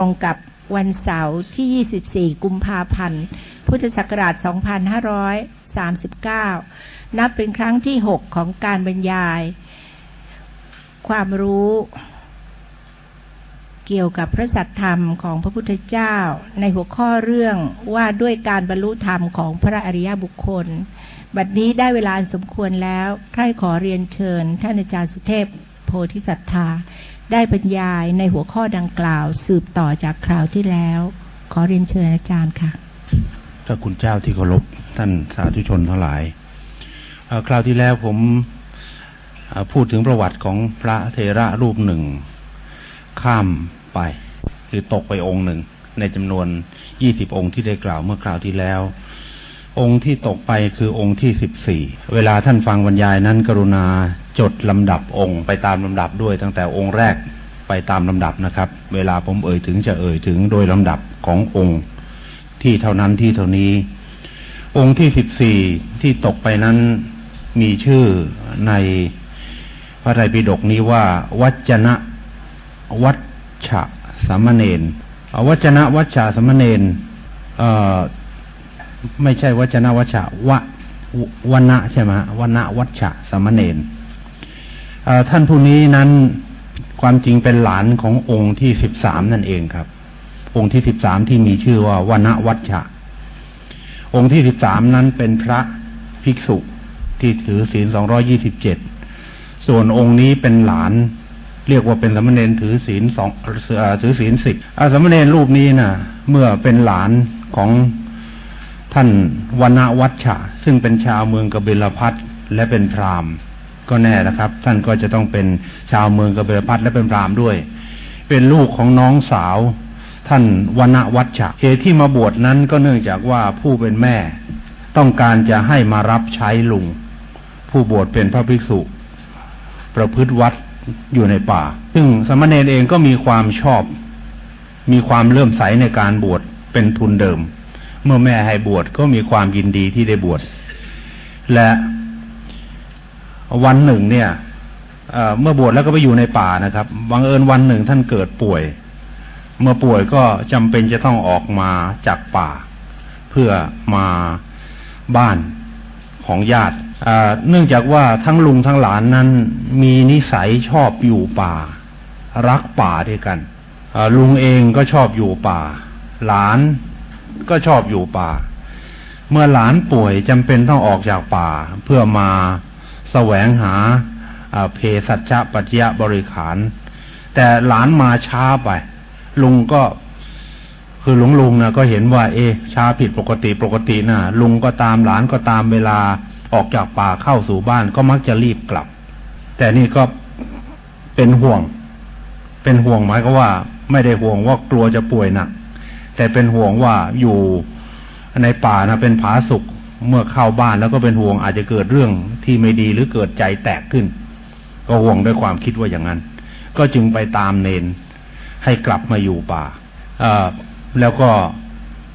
ตรงกับวันเสาร์ที่ 24 กุมภาพันธ์ พุทธศักราช 2539 นับเป็นครั้งที่ 6 ของการบรรยาย ความรู้เกี่ยวกับพระสัทธรรมของพระพุทธเจ้า ในหัวข้อเรื่องว่าด้วยการบรรลุธรรมของพระอริยบุคคล บัดนี้ได้เวลาสมควรแล้ว ใครขอเรียนเชิญ ท่านอาจารย์สุเทพโพธิสัตธา ได้บรรยายในหัวข้อดังกล่าว สืบต่อจากคราวที่แล้ว ขอเรียนเชิญอาจารย์ค่ะพระคุณเจ้าที่เคารพท่านสาธุชนทั้งหลาย คราวที่แล้วผมพูดถึงประวัติของพระเทระรูปหนึ่ง ข้ามไป คือตกไปองค์หนึ่ง ในจำนวนยี่สิบองค์ที่ได้กล่าวเมื่อคราวที่แล้ว องค์ที่ตกไปคือองค์ที่สิบสี่เวลาท่านฟังบรรยายนั้น กรุณาจดลำดับองค์ไปตามลำดับด้วยตั้งแต่องค์แรกไปตามลำดับนะครับ เวลาผมเอ่ยถึงจะเอ่ยถึงโดยลำดับขององค์ที่เท่านั้นที่เท่านี้ องค์ที่สิบสี่ที่ตกไปนั้นมีชื่อในพระไตรปิฎกนี้ว่า วัจนะวัชชะสามเณรวัจนะวัชชะสามเณรเอ่อ ไม่ใช่วจนะวัชชะวะวันะใช่ไหมวันะวัชชะสามเณรท่านผู้นี้นั้นความจริงเป็นหลานขององค์ที่สิบสามนั่นเองครับ องค์ที่สิบสามที่มีชื่อว่าวณวัชชะองค์ที่สิบสามนั้นเป็นพระภิกษุที่ถือศีลสองร้อยี่สิบเจ็ดส่วนองค์นี้เป็นหลาน เรียกว่าเป็นสมณเณรถือศีลสองถือศีลสิบสมณเณรรูปนี้นะ่ะ เมื่อเป็นหลานของ ท่านวณวัชชะ ซึ่งเป็นชาวเมืองกบิลพัทและเป็นพราหมณ์ ก็แน่นะครับ ท่านก็จะต้องเป็นชาวเมืองกบิลพัทและเป็นพราหมณ์ด้วย เป็นลูกของน้องสาว ท่านวณวัชชะเหตุที่มาบวชนั้นก็เนื่องจากว่าผู้เป็นแม่ ต้องการจะให้มารับใช้ลุง ผู้บวชเป็นพระภิกษุ ประพฤติวัดอยู่ในป่า ซึ่งสมณเณรเองก็มีความชอบ มีความเลื่อมใสในการบวชเป็นทุนเดิม เมื่อแม่ให้บวชก็มีความยินดีที่ได้บวชและวันหนึ่งเนี่ยเมื่อบวชแล้วก็ไปอยู่ในป่านะครับบังเอิญวันหนึ่งท่านเกิดป่วย เมื่อป่วยก็จำเป็นจะต้องออกมาจากป่า เพื่อมาบ้านของญาติเนื่องจากว่าทั้งลุงทั้งหลานนั้นมีนิสัยชอบอยู่ป่า รักป่าด้วยกันลุงเองก็ชอบอยู่ป่า หลาน ก็ชอบอยู่ป่า เมื่อหลานป่วยจำเป็นต้องออกจากป่า เพื่อมาแสวงหาเพสัชปัจจยบริขาร แต่หลานมาช้าไป ลุงก็คือหลวงลุงนะก็เห็นว่า เอช้าผิดปกติปกตินะลุงก็ตามหลานก็ตามเวลาออกจากป่าเข้าสู่บ้านก็มักจะรีบกลับ แต่นี่ก็เป็นห่วง เป็นห่วงหมายก็ว่า ไม่ได้ห่วงว่ากลัวจะป่วยหนัก แต่เป็นห่วงว่าอยู่ในป่านะเป็นผาสุกเมื่อเข้าบ้านแล้วก็เป็นห่วงอาจจะเกิดเรื่องที่ไม่ดีหรือเกิดใจแตกขึ้น ก็ห่วงด้วยความคิดว่าอย่างนั้น ก็จึงไปตามเนนให้กลับมาอยู่ป่าแล้วก็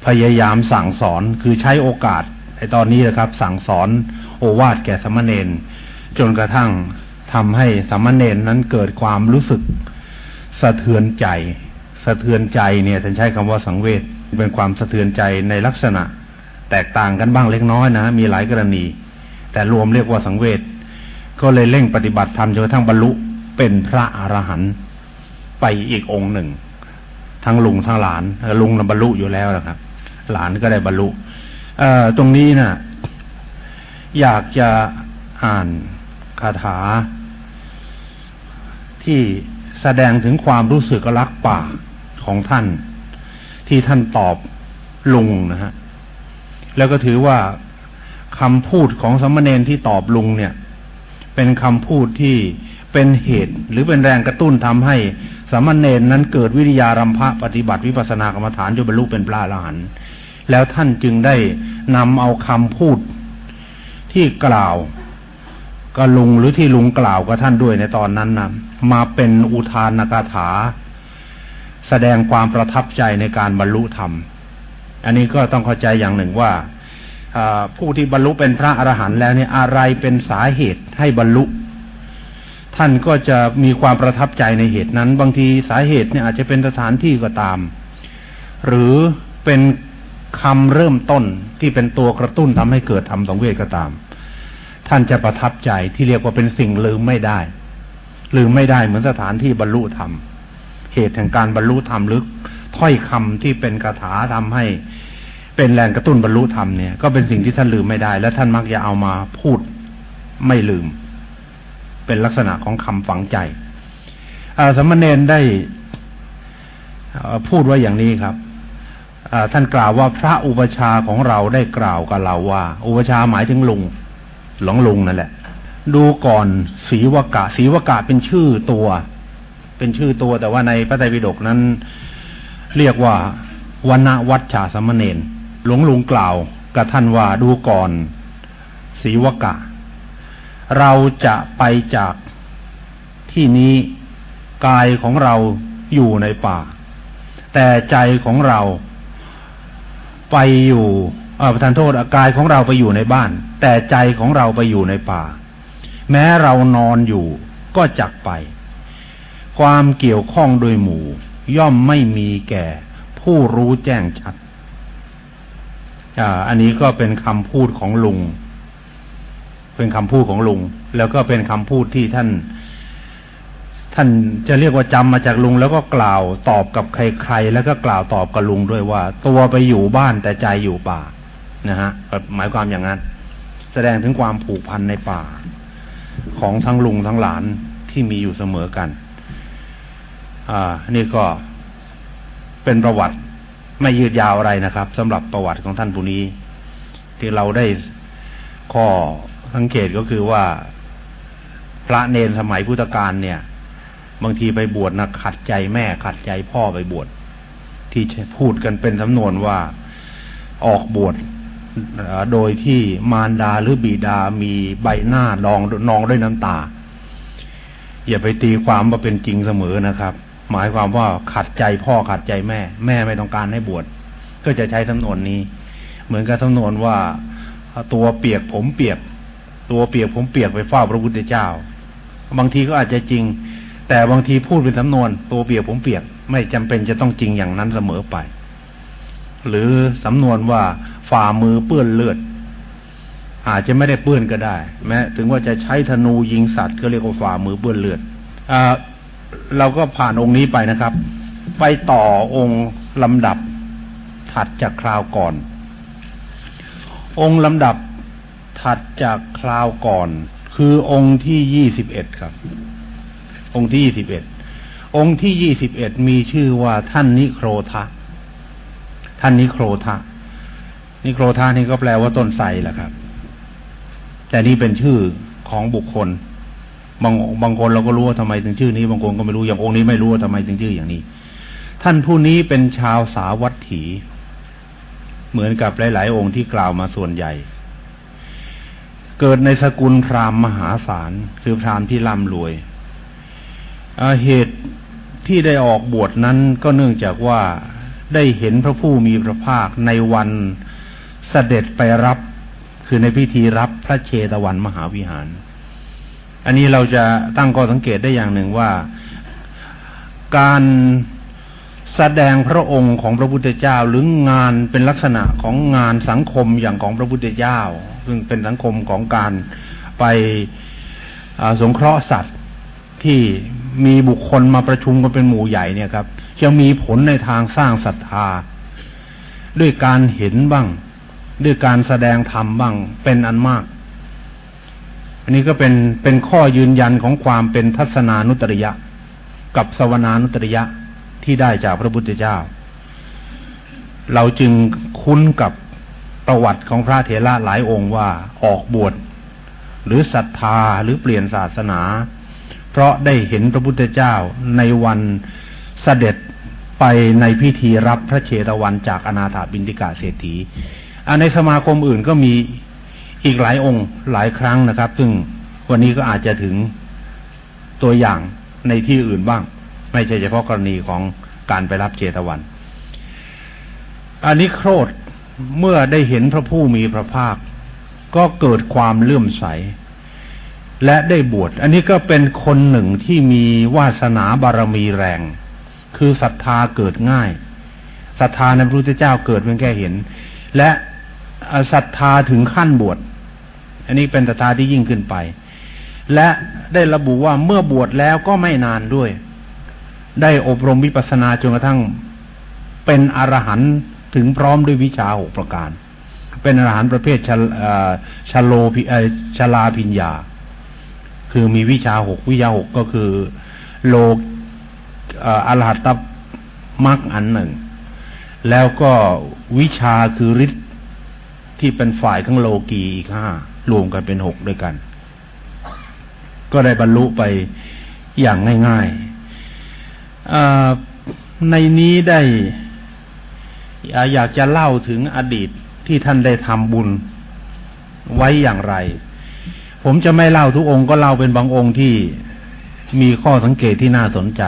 พยายามสั่งสอนคือใช้โอกาสไอ้ตอนนี้นะครับ สั่งสอนโอวาทแก่สมณเณรจนกระทั่งทำให้สมณเณรนั้นเกิดความรู้สึกสะเทือนใจ สะเทือนใจเนี่ยท่านใช้คำว่าสังเวชเป็นความสะเทือนใจในลักษณะ แตกต่างกันบ้างเล็กน้อยนะมีหลายกรณี แต่รวมเรียกว่าสังเวชก็เลยเร่งปฏิบัติธรรมจนกระทั่งบรรลุเป็นพระอรหันต์ไปอีกองค์หนึ่ง ทั้งลุงทั้งหลานลุงบรรลุอยู่แล้วนะครับ หลานก็ได้บรรลุเอ่อตรงนี้นะ่ะ อยากจะอ่านคาถา ที่แสดงถึงความรู้สึกรักป่า ของท่าน ที่ท่านตอบลุงนะฮะ แล้วก็ถือว่าคำพูดของสมณเณรที่ตอบลุงเนี่ย เป็นคำพูดที่เป็นเหตุ หรือเป็นแรงกระตุ้นทำให้สมณเณรนั้นเกิดวิริยารำพะปฏิบัติวิปัสสนากรรมฐานจนบรรลุเป็นพระอรหันต์แล้วท่านจึงได้นำเอาคำพูดที่กล่าวกับลุงหรือที่ลุงกล่าวกับท่านด้วยในตอนนั้นนะมาเป็นอุทานกาถา แสดงความประทับใจในการบรรลุธรรม อันนี้ก็ต้องเข้าใจอย่างหนึ่งว่าผู้ที่บรรลุเป็นพระอรหันต์แล้วเนี่ยอะไรเป็นสาเหตุให้บรรลุ ท่านก็จะมีความประทับใจในเหตุนั้น บางทีสาเหตุเนี่ยอาจจะเป็นสถานที่ก็ตาม หรือเป็นคำเริ่มต้นที่เป็นตัวกระตุ้นทำให้เกิดธรรมสังเวชก็ตาม ท่านจะประทับใจที่เรียกว่าเป็นสิ่งลืมไม่ได้ ลืมไม่ได้เหมือนสถานที่บรรลุธรรม เหตุแห่งการบรรลุธรรมหรือถ้อยคำที่เป็นคาถาทำให้ เป็นแรงกระตุ้นบรรลุธรรมเนี่ย ก็เป็นสิ่งที่ท่านลืมไม่ได้ และท่านมักจะเอามาพูดไม่ลืม เป็นลักษณะของคำฝังใจสมณเณรได้พูดว่าอย่างนี้ครับท่านกล่าวว่าพระอุปชาของเราได้กล่าวกับเราว่า อุปชาหมายถึงลุงหลวงลุงนั่นแหละ ดูก่อนศีวกะศีวกะเป็นชื่อตัว เป็นชื่อตัว แต่ว่าในพระไตรปิฎกนั้น เรียกว่าวันวัชชาสมณเณรหลวงลุงกล่าวกับท่านว่าดูก่อนศีวกะ เราจะไปจากที่นี้กายของเราอยู่ในป่า แต่ใจของเราไปอยู่อประทานโทษกายของเราไปอยู่ในบ้าน แต่ใจของเราไปอยู่ในป่า แม้เรานอนอยู่ก็จักไป ความเกี่ยวข้องโดยหมู่ ย่อมไม่มีแก่ ผู้รู้แจ้งชัดอันนี้ก็เป็นคำพูดของลุง เป็นคำพูดของลุง แล้วก็เป็นคำพูดที่ท่าน ท่านจะเรียกว่าจำมาจากลุง แล้วก็กล่าวตอบกับใครๆ แล้วก็กล่าวตอบกับลุงด้วยว่า ตัวไปอยู่บ้านแต่ใจอยู่ป่า นะฮะ หมายความอย่างนั้น แสดงถึงความผูกพันในป่า ของทั้งลุงทั้งหลานที่มีอยู่เสมอกัน อ่า นี่ก็เป็นประวัติไม่ยืดยาวอะไรนะครับสำหรับประวัติของท่านผู้นี้ ที่เราได้ข้อสังเกตก็คือว่า พระเนนสมัยพุทธกาลเนี่ย บางทีไปบวชนะขัดใจแม่ขัดใจพ่อไปบวชที่พูดกันเป็นสำนวนว่าออกบวชโดยที่มารดาหรือบิดามีใบหน้าดองนองด้วยน้ำตา อย่าไปตีความว่าเป็นจริงเสมอนะครับ หมายความว่าขัดใจพ่อขัดใจแม่ แม่ไม่ต้องการให้บวชก็จะใช้สำนวนนี้ เหมือนกับสำนวนว่าตัวเปียกผมเปียก ตัวเปียกผมเปียกไปเฝ้าพระพุทธเจ้า บางทีก็อาจจะจริง แต่บางทีพูดเป็นสำนวน ตัวเปียกผมเปียก ไม่จำเป็นจะต้องจริงอย่างนั้นเสมอไป หรือสำนวนว่าฝ่ามือเปื้อนเลือด อาจจะไม่ได้เปื้อนก็ได้ แม้ ถึงว่าจะใช้ธนูยิงสัตว์ก็เรียกว่าฝ่ามือเปื้อนเลือดอ่า เราก็ผ่านองค์นี้ไปนะครับ ไปต่อองค์ลำดับถัดจากคราวก่อน องค์ลำดับถัดจากคราวก่อน คือองค์ที่ยี่สิบเอ็ดครับ องค์ที่ยี่สิบเอ็ดองค์ที่ยี่สิบเอ็ดมีชื่อว่าท่านนิโครทะ ท่านนิโครทะ นิโครทะนี่ก็แปลว่าต้นไทรแหละครับ แต่นี่เป็นชื่อของบุคคล บางบางคนเราก็รู้ว่าทำไมถึงชื่อนี้ บางคนก็ไม่รู้อย่างองค์นี้ไม่รู้ว่าทำไมถึงชื่ออย่างนี้ ท่านผู้นี้เป็นชาวสาวัตถี เหมือนกับหลาย ๆ องค์ที่กล่าวมาส่วนใหญ่ เกิดในสกุลพราหมณ์มหาศาลคือพราหมณ์ที่ร่ำรวยเหตุที่ได้ออกบวชนั้นก็เนื่องจากว่าได้เห็นพระผู้มีพระภาคในวันเสด็จไปรับ คือในพิธีรับพระเชตวันมหาวิหาร อันนี้เราจะตั้งข้อสังเกตได้อย่างหนึ่งว่า การแสดงพระองค์ของพระพุทธเจ้าหรืองานเป็นลักษณะของงานสังคมอย่างของพระพุทธเจ้า ซึ่งเป็นสังคมของการไปสงเคราะห์สัตว์ที่มีบุคคลมาประชุมกันเป็นหมู่ใหญ่เนี่ยครับจะมีผลในทางสร้างศรัทธา ด้วยการเห็นบ้าง ด้วยการแสดงธรรมบ้างเป็นอันมาก อันนี้ก็เป็นเป็นข้อยืนยันของความเป็นทัศนานุตริยะ กับสวนานุตริยะที่ได้จากพระพุทธเจ้า เราจึงคุ้นกับประวัติของพระเถระหลายองค์ว่าออกบวชหรือศรัทธาหรือเปลี่ยนศาสนา เพราะได้เห็นพระพุทธเจ้าในวันเสด็จไปในพิธีรับพระเชตวันจากอนาถาบินติกาเศรษฐีในสมาคมอื่นก็มี อีกหลายองค์หลายครั้งนะครับ ซึ่งวันนี้ก็อาจจะถึงตัวอย่างในที่อื่นบ้าง ไม่ใช่เฉพาะกรณีของการไปรับเจตวัน อันนี้โครธเมื่อได้เห็นพระผู้มีพระภาค ก็เกิดความเลื่อมใส และได้บวช อันนี้ก็เป็นคนหนึ่งที่มีวาสนาบารมีแรง คือศรัทธาเกิดง่ายศรัทธาในพระพุทธเจ้าเกิดเพียงแค่เห็น และศรัทธาถึงขั้นบวช อันนี้เป็นศรัทธาที่ยิ่งขึ้นไป และได้ระบุว่าเมื่อบวชแล้วก็ไม่นานด้วย ได้อบรมวิปัสนาจนกระทั่งเป็นอรหันต์ถึงพร้อมด้วยวิชาหกประการ เป็นอรหันต์ประเภทชชโลชลาพิญญา คือมีวิชาหกวิชาหกก็คือโลกอรหัตตมรรคอันหนึ่ง แล้วก็วิชาคือฤทธิ์ที่เป็นฝ่ายของโลกีอีกห้า รวมกันเป็นหกด้วยกัน ก็ได้บรรลุไปอย่างง่ายๆในนี้ได้อยากจะเล่าถึงอดีตที่ท่านได้ทำบุญไว้อย่างไร ผมจะไม่เล่าทุกองค์ก็เล่าเป็นบางองค์ที่มีข้อสังเกตที่น่าสนใจ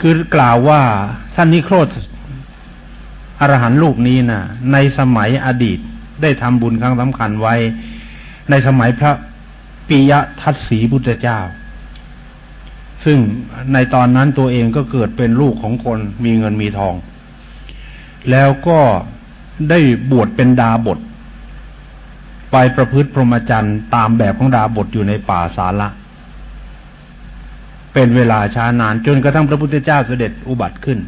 คือกล่าวว่าท่านนิโครธอรหันต์ลูกนี้นะ่ะในสมัยอดีต ได้ทำบุญครั้งสำคัญไว้ ในสมัยพระปิยทัตสีพุทธเจ้า ซึ่งในตอนนั้นตัวเองก็เกิดเป็นลูกของคนมีเงินมีทอง แล้วก็ได้บวชเป็นดาบท ไปประพฤติพรหมจรรย์ตามแบบของดาบทอยู่ในป่าสาละเป็นเวลาช้านานจนกระทั่งพระพุทธเจ้าเสด็จอุบัติขึ้น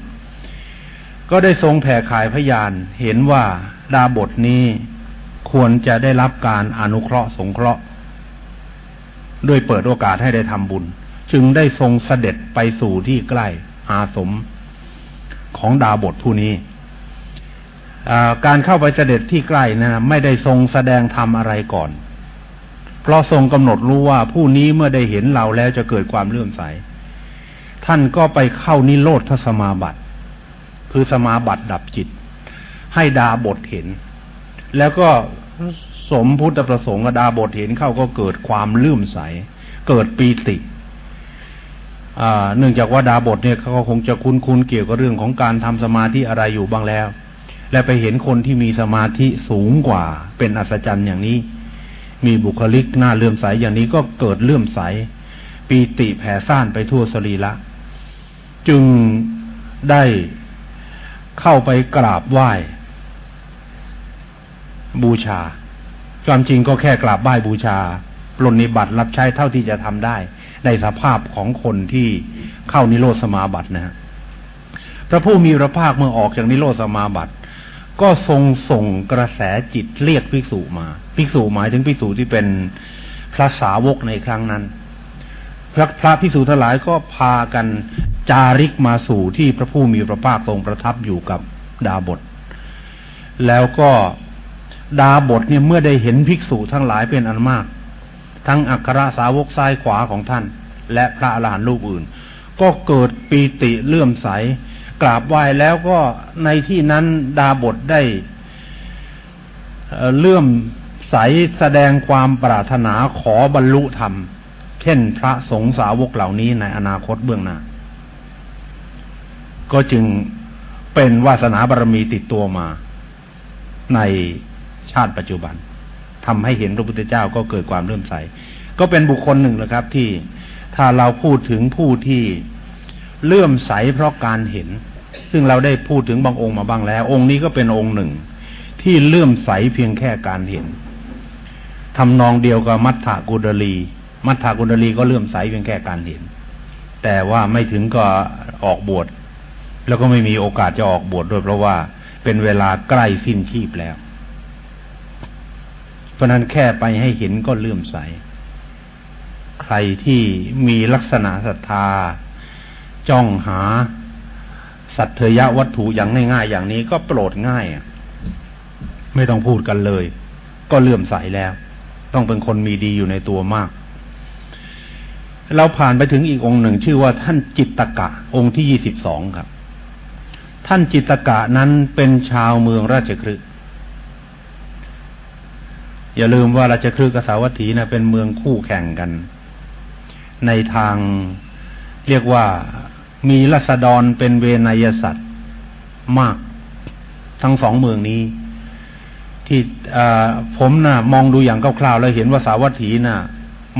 ก็ได้ทรงแผ่ขายพยานเห็นว่าดาบทนี้ ควรจะได้รับการอนุเคราะห์สงเคราะห์ ด้วยเปิดโอกาสให้ได้ทำบุญ จึงได้ทรงเสด็จไปสู่ที่ใกล้อาสมของดาบทผู้นี้การเข้าไปเสด็จที่ใกล้นะไม่ได้ทรงแสดงธรรมอะไรก่อน เพราะทรงกำหนดรู้ว่าผู้นี้เมื่อได้เห็นเราแล้วจะเกิดความเลื่อมใส ท่านก็ไปเข้านิโรธสมาบัติ คือสมาบัติดับจิต ให้ดาบทเห็น แล้วก็ สมพุทธประสงค์ดาบทเห็นเข้าก็เกิดความเลื่อมใส เกิดปีติเนื่องจากว่าดาบทเนี่ยเขาคงจะคุ้นๆเกี่ยวกับเรื่องของการทำสมาธิอะไรอยู่บ้างแล้ว และไปเห็นคนที่มีสมาธิสูงกว่า เป็นอัศจรรย์อย่างนี้ มีบุคลิกหน้าเลื่อมใสอย่างนี้ก็เกิดเลื่อมใส ปีติแผ่ซ่านไปทั่วสรีละจึงได้เข้าไปกราบไหว้ บูชา ความจริงก็แค่กราบไหว้บูชาปลนนิบัติรับใช้เท่าที่จะทำได้ ในสภาพของคนที่เข้านิโรธสมาบัตินะฮะพระผู้มีพระภาคเมื่อออกจากนิโรธสมาบัติ ก็ทรงส่งกระแสจิตเรียกภิกษุมา ภิกษุหมายถึงภิกษุที่เป็นพระสาวกในครั้งนั้น พระพระภิกษุทั้งหลายก็พากันจาริกมาสู่ที่พระผู้มีพระภาคทรงประทับอยู่กับดาบท แล้วก็ ดาบทเนี่ยเมื่อได้เห็นภิกษุทั้งหลายเป็นอันมาก ทั้งอัครสาวกซ้ายขวาของท่าน และพระอรหันต์รูปอื่น ก็เกิดปีติเลื่อมใส กราบไหว้แล้วก็ในที่นั้นดาบทได้เลื่อมใสแสดงความปรารถนาขอบรรลุธรรม เช่นพระสงฆ์สาวกเหล่านี้ในอนาคตเบื้องหน้า ก็จึงเป็นวาสนาบารรมีติดตัวมาใน ชาติปัจจุบันทำให้เห็นพระพุทธเจ้าก็เกิดความเลื่อมใส ก็เป็นบุคคลหนึ่งนะครับ ที่ถ้าเราพูดถึงผู้ที่เลื่อมใสเพราะการเห็น ซึ่งเราได้พูดถึงบางองค์มาบ้างแล้ว องค์นี้ก็เป็นองค์หนึ่ง ที่เลื่อมใสเพียงแค่การเห็นทำนองเดียวกับมัทธกุดลีมัทธกุดลีก็เลื่อมใสเพียงแค่การเห็น แต่ว่าไม่ถึงก็ออกบวชแล้วก็ไม่มีโอกาสจะออกบวชด้วยเพราะว่าเป็นเวลาใกล้สิ้นชีพแล้ว เพราะนั้นแค่ไปให้เห็นก็เลื่อมใส ใครที่มีลักษณะศรัทธา จ้องหา สัตเทยะวัตถุอย่างง่ายๆ อย่างนี้ก็โปรดง่ายไม่ต้องพูดกันเลย ก็เลื่อมใสแล้ว ต้องเป็นคนมีดีอยู่ในตัวมาก เราผ่านไปถึงอีกองค์หนึ่ง ชื่อว่าท่านจิตตกะ องค์ที่ยี่สิบสองครับ ท่านจิตตกะนั้นเป็นชาวเมืองราชคฤห์ อย่าลืมว่าราชคฤห์กับสาวัตถีนะเป็นเมืองคู่แข่งกัน ในทางเรียกว่ามีรัษฎรเป็นเวนยสัตว์มากทั้งสองเมืองนี้ ที่ผมนะ่ะ มองดูอย่างคร่าวๆแล้วเห็นว่าสาวัตถีนะ่ะ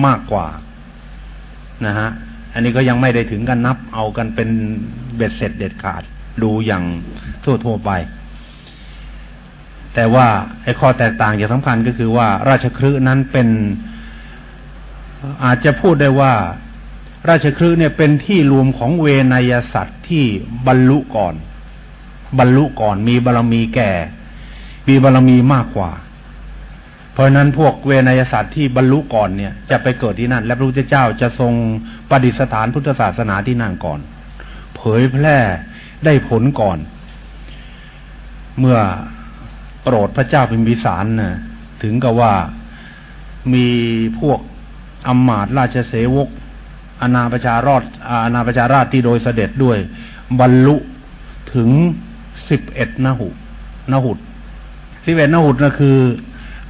มากกว่านะฮะอันนี้ก็ยังไม่ได้ถึงกันนับเอากันเป็นเบ็ดเสร็จเด็ดขาด ดูอย่างทั่วๆไป แต่ว่าไอ้ข้อแตกต่างอย่างสำคัญก็คือว่า ราชครืนั้นเป็น อาจจะพูดได้ว่า ราชครืเนี่ยเป็นที่รวมของเวนยสัตว์ที่บรรลุก่อน บรรลุก่อนมีบารรมีแก่ มีบารรมีมากกว่า เพราะนั้นพวกเวนยศาสตร์ที่บรรลุก่อนเนี่ย จะไปเกิดที่นั่น และพระพุทธเจ้าจะทรงประดิษฐานพุทธศาสนาที่นั่นก่อน เผยแพร่ได้ผลก่อน เมื่อ โปรดพระเจ้าพิมพิสารนะถึงกับว่ามีพวกอมมาตราชเสวกอนาประชารอดอาณาประชาราชที่โดยเสด็จด้วย บรรลุถึงสิบเอ็ดนหุนหุดสิบเอ็ดนหุดนะคือ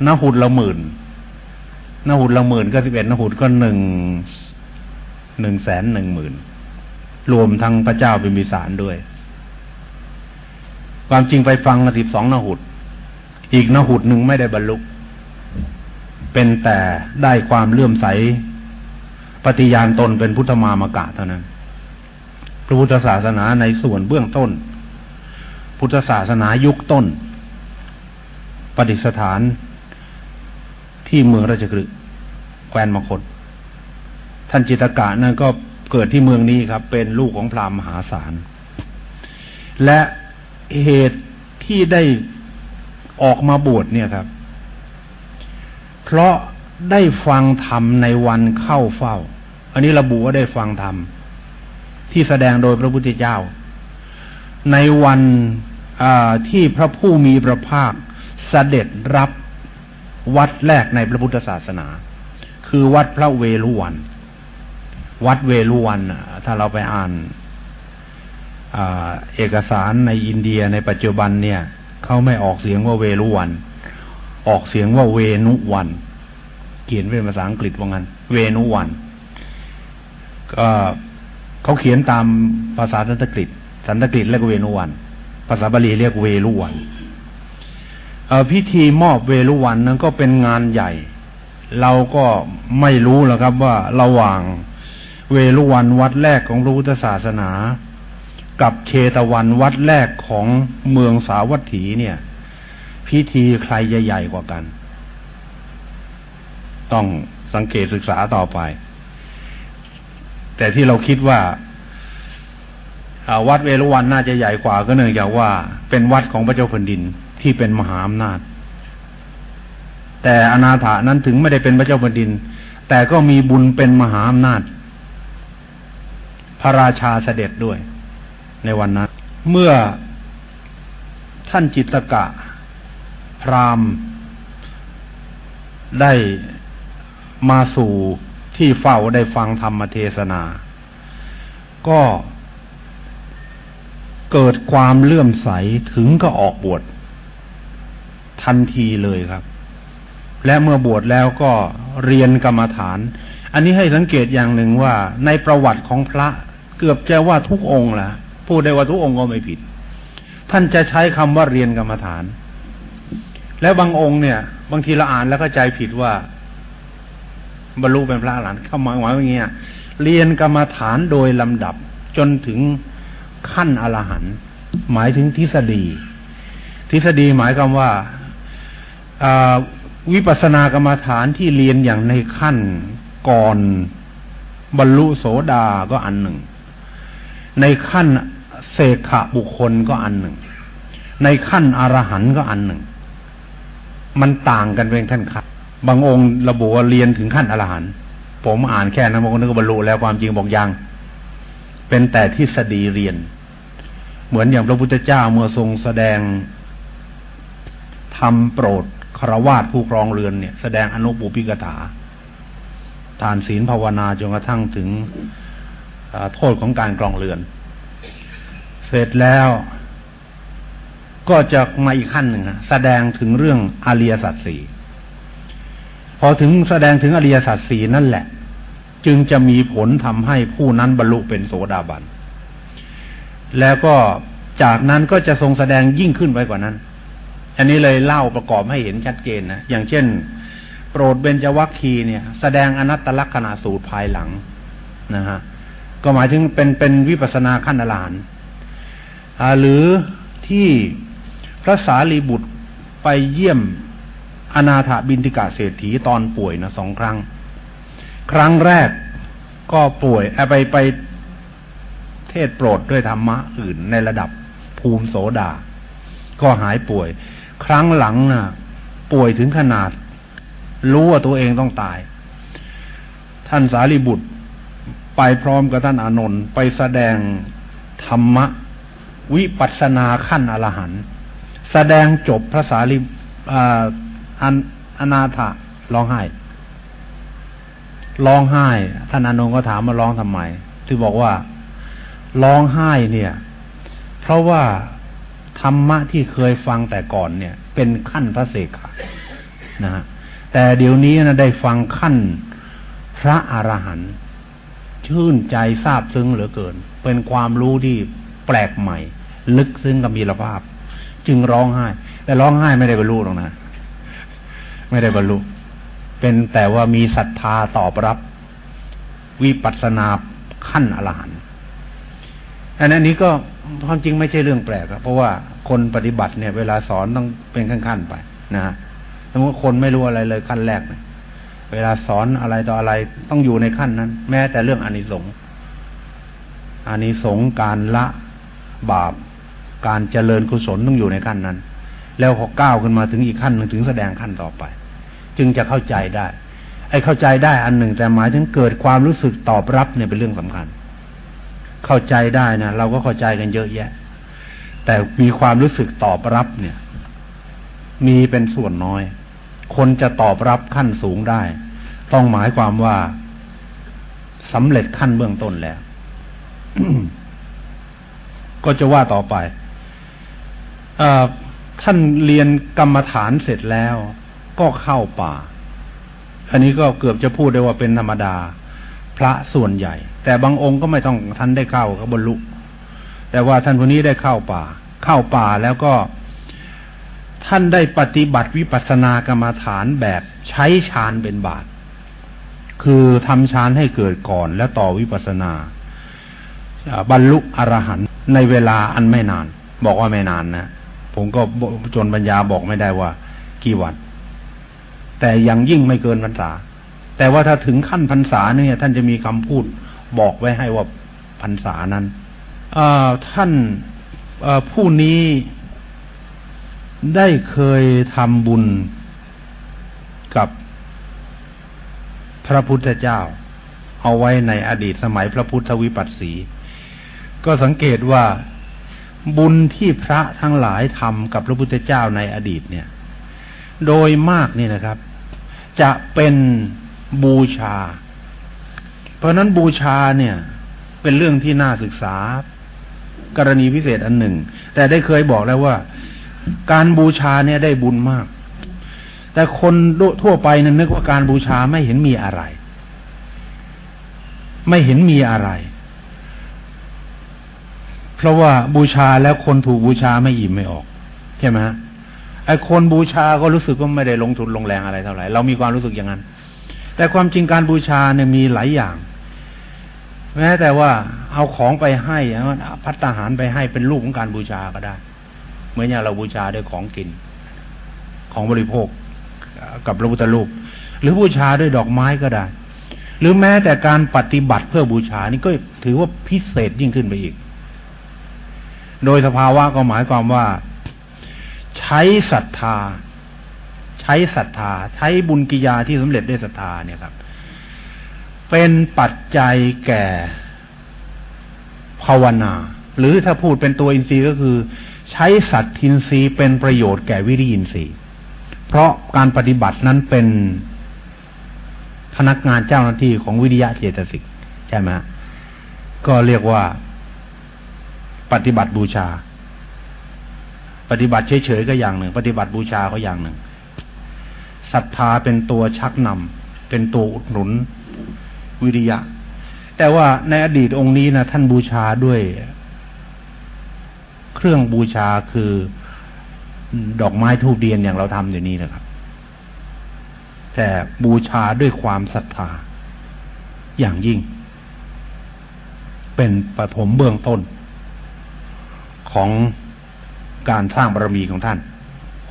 นหุดละหมื่นนหุดละหมื่นก็สิบเอ็ดนหุดก็หนึ่งหนึ่งแสนหนึ่งหมื่นรวมทั้งพระเจ้าเป็นมิสารด้วย ความจริงไปฟังสิบสองนหุด อีกนหุดหนึ่งไม่ได้บรรลุ เป็นแต่ได้ความเลื่อมใส ปฏิญาณตนเป็นพุทธมามกะเท่านั้น พระพุทธศาสนาในส่วนเบื้องต้น พุทธศาสนายุคต้น ปฏิสถานที่เมืองราชกฤห์แคว้นมคต ท่านจิตกะนั่นก็เกิดที่เมืองนี้ครับ เป็นลูกของพราหมณ์มหาศาล และเหตุที่ได้ ออกมาบวชเนี่ยครับ เพราะได้ฟังธรรมในวันเข้าเฝ้า อันนี้ระบุว่าได้ฟังธรรมที่แสดงโดยพระพุทธเจ้า ในวันที่พระผู้มีพระภาคเสด็จรับวัดแรกในพระพุทธศาสนา คือวัดพระเวรุวัน วัดเวรุวันถ้าเราไปอ่านเอกสารในอินเดียในปัจจุบันเนี่ย เขาไม่ออกเสียงว่าเวรุวัน ออกเสียงว่าเวนุวัน เขียนเป็นภาษาอังกฤษว่างั้น เวนุวันก็เขาเขียนตามภาษาสันสกฤต สันสกฤตเรียกเวนุวัน ภาษาบาลีเรียกเวรุวันพิธีมอบเวรุวันนั้นก็เป็นงานใหญ่ เราก็ไม่รู้หรอกครับว่าระหว่างเวรุวันวัดแรกของพระพุทธศาสนา กับเชตวันวัดแรกของเมืองสาวัตถีเนี่ย พิธีใครใหญ่กว่ากัน ต้องสังเกตศึกษาต่อไป แต่ที่เราคิดว่าวัดเวรุวันน่าจะใหญ่กว่าก็เนื่องจากว่า เป็นวัดของพระเจ้าแผ่นดินที่เป็นมหาอำนาจ แต่อนาถานั้นถึงไม่ได้เป็นพระเจ้าแผ่นดิน แต่ก็มีบุญเป็นมหาอำนาจ พระราชาเสด็จด้วย ในวันนั้น เมื่อท่านจิตกะ พรามได้มาสู่ที่เฝ้าได้ฟังธรรมเทศนา ก็เกิดความเลื่อมใสถึงก็ออกบวชทันทีเลยครับ และเมื่อบวชแล้วก็เรียนกรรมฐาน อันนี้ให้สังเกตอย่างหนึ่งว่าในประวัติของพระเกือบจะว่าทุกองค์ละ พูดได้ว่าทุกองค์ก็ไม่ผิด ท่านจะใช้คำว่าเรียนกรรมฐาน แล้วบางองค์เนี่ย บางทีเราอ่านแล้วก็ใจผิดว่า บรรลุเป็นพระหลานเข้ามาหมายว่าอย่างเงี้ยเรียนกรรมฐานโดยลำดับจนถึงขั้นอรหันต์หมายถึงทฤษฎี ทฤษฎีหมายความว่าวิปัสสนากรรมฐานที่เรียนอย่างในขั้นก่อนบรรลุโสดาก็อันหนึ่ง ในขั้น เสกขะบุคคลก็อันหนึ่ง ในขั้นอรหันต์ก็อันหนึ่ง มันต่างกันเป็นขั้นขั้นบางองค์ระบุว่าเรียนถึงขั้นอรหันต์ผมอ่านแค่นั้นบางคนนึกว่าบรรลุแล้วความจริงบอกยัง เป็นแต่ทฤษฎีเรียน เหมือนอย่างพระพุทธเจ้าเมื่อทรงแสดงทำโปรดครวาสผู้ครองเรือนเนี่ย แสดงอนุปุพิกถาทานศีลภาวนาจนกระทั่งถึงโทษของการกรองเรือน เสร็จแล้วก็จะมาอีกขั้นหนึ่งแสดงถึงเรื่องอริยสัจสี่พอถึงแสดงถึงอริยสัจสี่นั่นแหละ จึงจะมีผลทำให้ผู้นั้นบรรลุเป็นโสดาบัน แล้วก็จากนั้นก็จะทรงแสดงยิ่งขึ้นไปกว่านั้น อันนี้เลยเล่าประกอบให้เห็นชัดเจนนะอย่างเช่น โปรดเบญจวัคคีเนี่ย แสดงอนัตตลักษณะสูตรภายหลังนะฮะก็หมายถึงเป็นเป็นวิปัสนาขั้นอรหันต์ หรือที่พระสารีบุตรไปเยี่ยมอนาถบินติกาเศรษฐีตอนป่วยนะสองครั้ง ครั้งแรกก็ป่วยไปไปเทศโปรดด้วยธรรมะอื่นในระดับภูมิโสดา ก็หายป่วย ครั้งหลังนะ่ะ ป่วยถึงขนาด รู้ว่าตัวเองต้องตาย ท่านสารีบุตรไปพร้อมกับท่านอานนท์ไปแสดงธรรมะ วิปัสนาขั้นอรหันต์แสดงจบพระสารีอันอนาถะร้องไห้ร้องไห้ ท่านอนนท์ก็ถามมาร้องทำไมที่บอกว่าร้องไห้เนี่ย เพราะว่าธรรมะที่เคยฟังแต่ก่อนเนี่ย เป็นขั้นพระเสกนะฮะแต่เดี๋ยวนี้นะได้ฟังขั้นพระอรหันต์ชื่นใจซาบซึ้งเหลือเกิน เป็นความรู้ที่แปลกใหม่ ลึกซึ้งกับมีรภาพ จึงร้องไห้ แต่ร้องไห้ไม่ได้บรรลุหรอกนะ ไม่ได้บรรลุ เป็นแต่ว่ามีศรัทธาตอบรับ วิปัสสนาขั้นอรหันต์อันนี้ก็ความจริงไม่ใช่เรื่องแปลกเพราะว่าคนปฏิบัติเนี่ย เวลาสอนต้องเป็นขั้นๆไปนะฮะสมมติคนไม่รู้อะไรเลยขั้นแรกเนี่ยเวลาสอนอะไรต่ออะไรต้องอยู่ในขั้นนั้น แม้แต่เรื่องอานิสงส์อานิสงส์การละบาป การเจริญกุศลต้องอยู่ในขั้นนั้น แล้วพอก้าวขึ้นมาถึงอีกขั้นหนึ่งถึงแสดงขั้นต่อไป จึงจะเข้าใจได้ ไอ้เข้าใจได้อันหนึ่งแต่หมายถึงเกิดความรู้สึกตอบรับเนี่ยเป็นเรื่องสำคัญ เข้าใจได้นะเราก็เข้าใจกันเยอะแยะ แต่มีความรู้สึกตอบรับเนี่ย มีเป็นส่วนน้อย คนจะตอบรับขั้นสูงได้ ต้องหมายความว่าสำเร็จขั้นเบื้องต้นแล้ว ก็จะว่าต่อไป ท่านเรียนกรรมฐานเสร็จแล้ว ก็เข้าป่า อันนี้ก็เกือบจะพูดได้ว่าเป็นธรรมดา พระส่วนใหญ่ แต่บางองค์ก็ไม่ต้องท่านได้เข้าก็บรรลุแต่ว่าท่านคนนี้ได้เข้าป่า เข้าป่าแล้วก็ ท่านได้ปฏิบัติวิปัสสนากรรมฐานแบบใช้ฌานเป็นบาตคือทำฌานให้เกิดก่อนแล้วต่อวิปัสสนา บรรลุอรหันต์ในเวลาอันไม่นาน บอกว่าไม่นานนะ ผมก็จนปัญญาบอกไม่ได้ว่า กี่วัน แต่ยังยิ่งไม่เกินพรรษา แต่ว่าถ้าถึงขั้นพรรษาเนี่ย ท่านจะมีคำพูดบอกไว้ให้ว่าพรรษานั้นท่านผู้นี้ได้เคยทำบุญกับพระพุทธเจ้า เอาไว้ในอดีตสมัยพระพุทธวิปัสสี ก็สังเกตว่า บุญที่พระทั้งหลายทำกับพระพุทธเจ้าในอดีตเนี่ย โดยมากนี่นะครับ จะเป็นบูชา เพราะนั้นบูชาเนี่ย เป็นเรื่องที่น่าศึกษา กรณีพิเศษอันหนึ่ง แต่ได้เคยบอกแล้วว่า การบูชาเนี่ยได้บุญมาก แต่คนทั่วไปนั้นนึกว่าการบูชาไม่เห็นมีอะไร ไม่เห็นมีอะไร เพราะว่าบูชาแล้วคนถูกบูชาไม่อิ่มไม่ออกใช่ไหมฮะไอ้คนบูชาก็รู้สึกว่าไม่ได้ลงทุนลงแรงอะไรเท่าไหร่เรามีความรู้สึกอย่างนั้น แต่ความจริงการบูชาเนี่ยมีหลายอย่าง แม้แต่ว่าเอาของไปให้พัฒหารไปให้เป็นรูปของการบูชาก็ได้ เหมือนอย่างเราบูชาด้วยของกิน ของบริโภคกับพระพุทธรูป หรือบูชาด้วยดอกไม้ก็ได้ หรือแม้แต่การปฏิบัติเพื่อบูชานี่ก็ถือว่าพิเศษยิ่งขึ้นไปอีก โดยสภาวะก็หมายความว่า ใช้ศรัทธา ใช้ศรัทธา ใช้บุญกิยาที่สำเร็จด้วยศรัทธาเนี่ยครับ เป็นปัจจัยแก่ภาวนา หรือถ้าพูดเป็นตัวอินทรีย์ก็คือ ใช้สัตทินทรีย์เป็นประโยชน์แก่วิริยินทรีย์ เพราะการปฏิบัตินั้นเป็นพนักงานเจ้าหน้าที่ของวิริยะเจตสิก ใช่ไหมก็เรียกว่า ปฏิบัติบูชา ปฏิบัติเฉยๆก็อย่างหนึ่ง ปฏิบัติบูชาก็อย่างหนึ่งศรัทธาเป็นตัวชักนำเป็นตัวอุดหนุนวิริยะ แต่ว่าในอดีตองค์นี้นะท่านบูชาด้วย เครื่องบูชาคือดอกไม้ทูบเดียนอย่างเราทำอยู่นี้นะครับ แต่บูชาด้วยความศรัทธา อย่างยิ่ง เป็นปฐมเบื้องต้น ของการสร้างบารมีของท่าน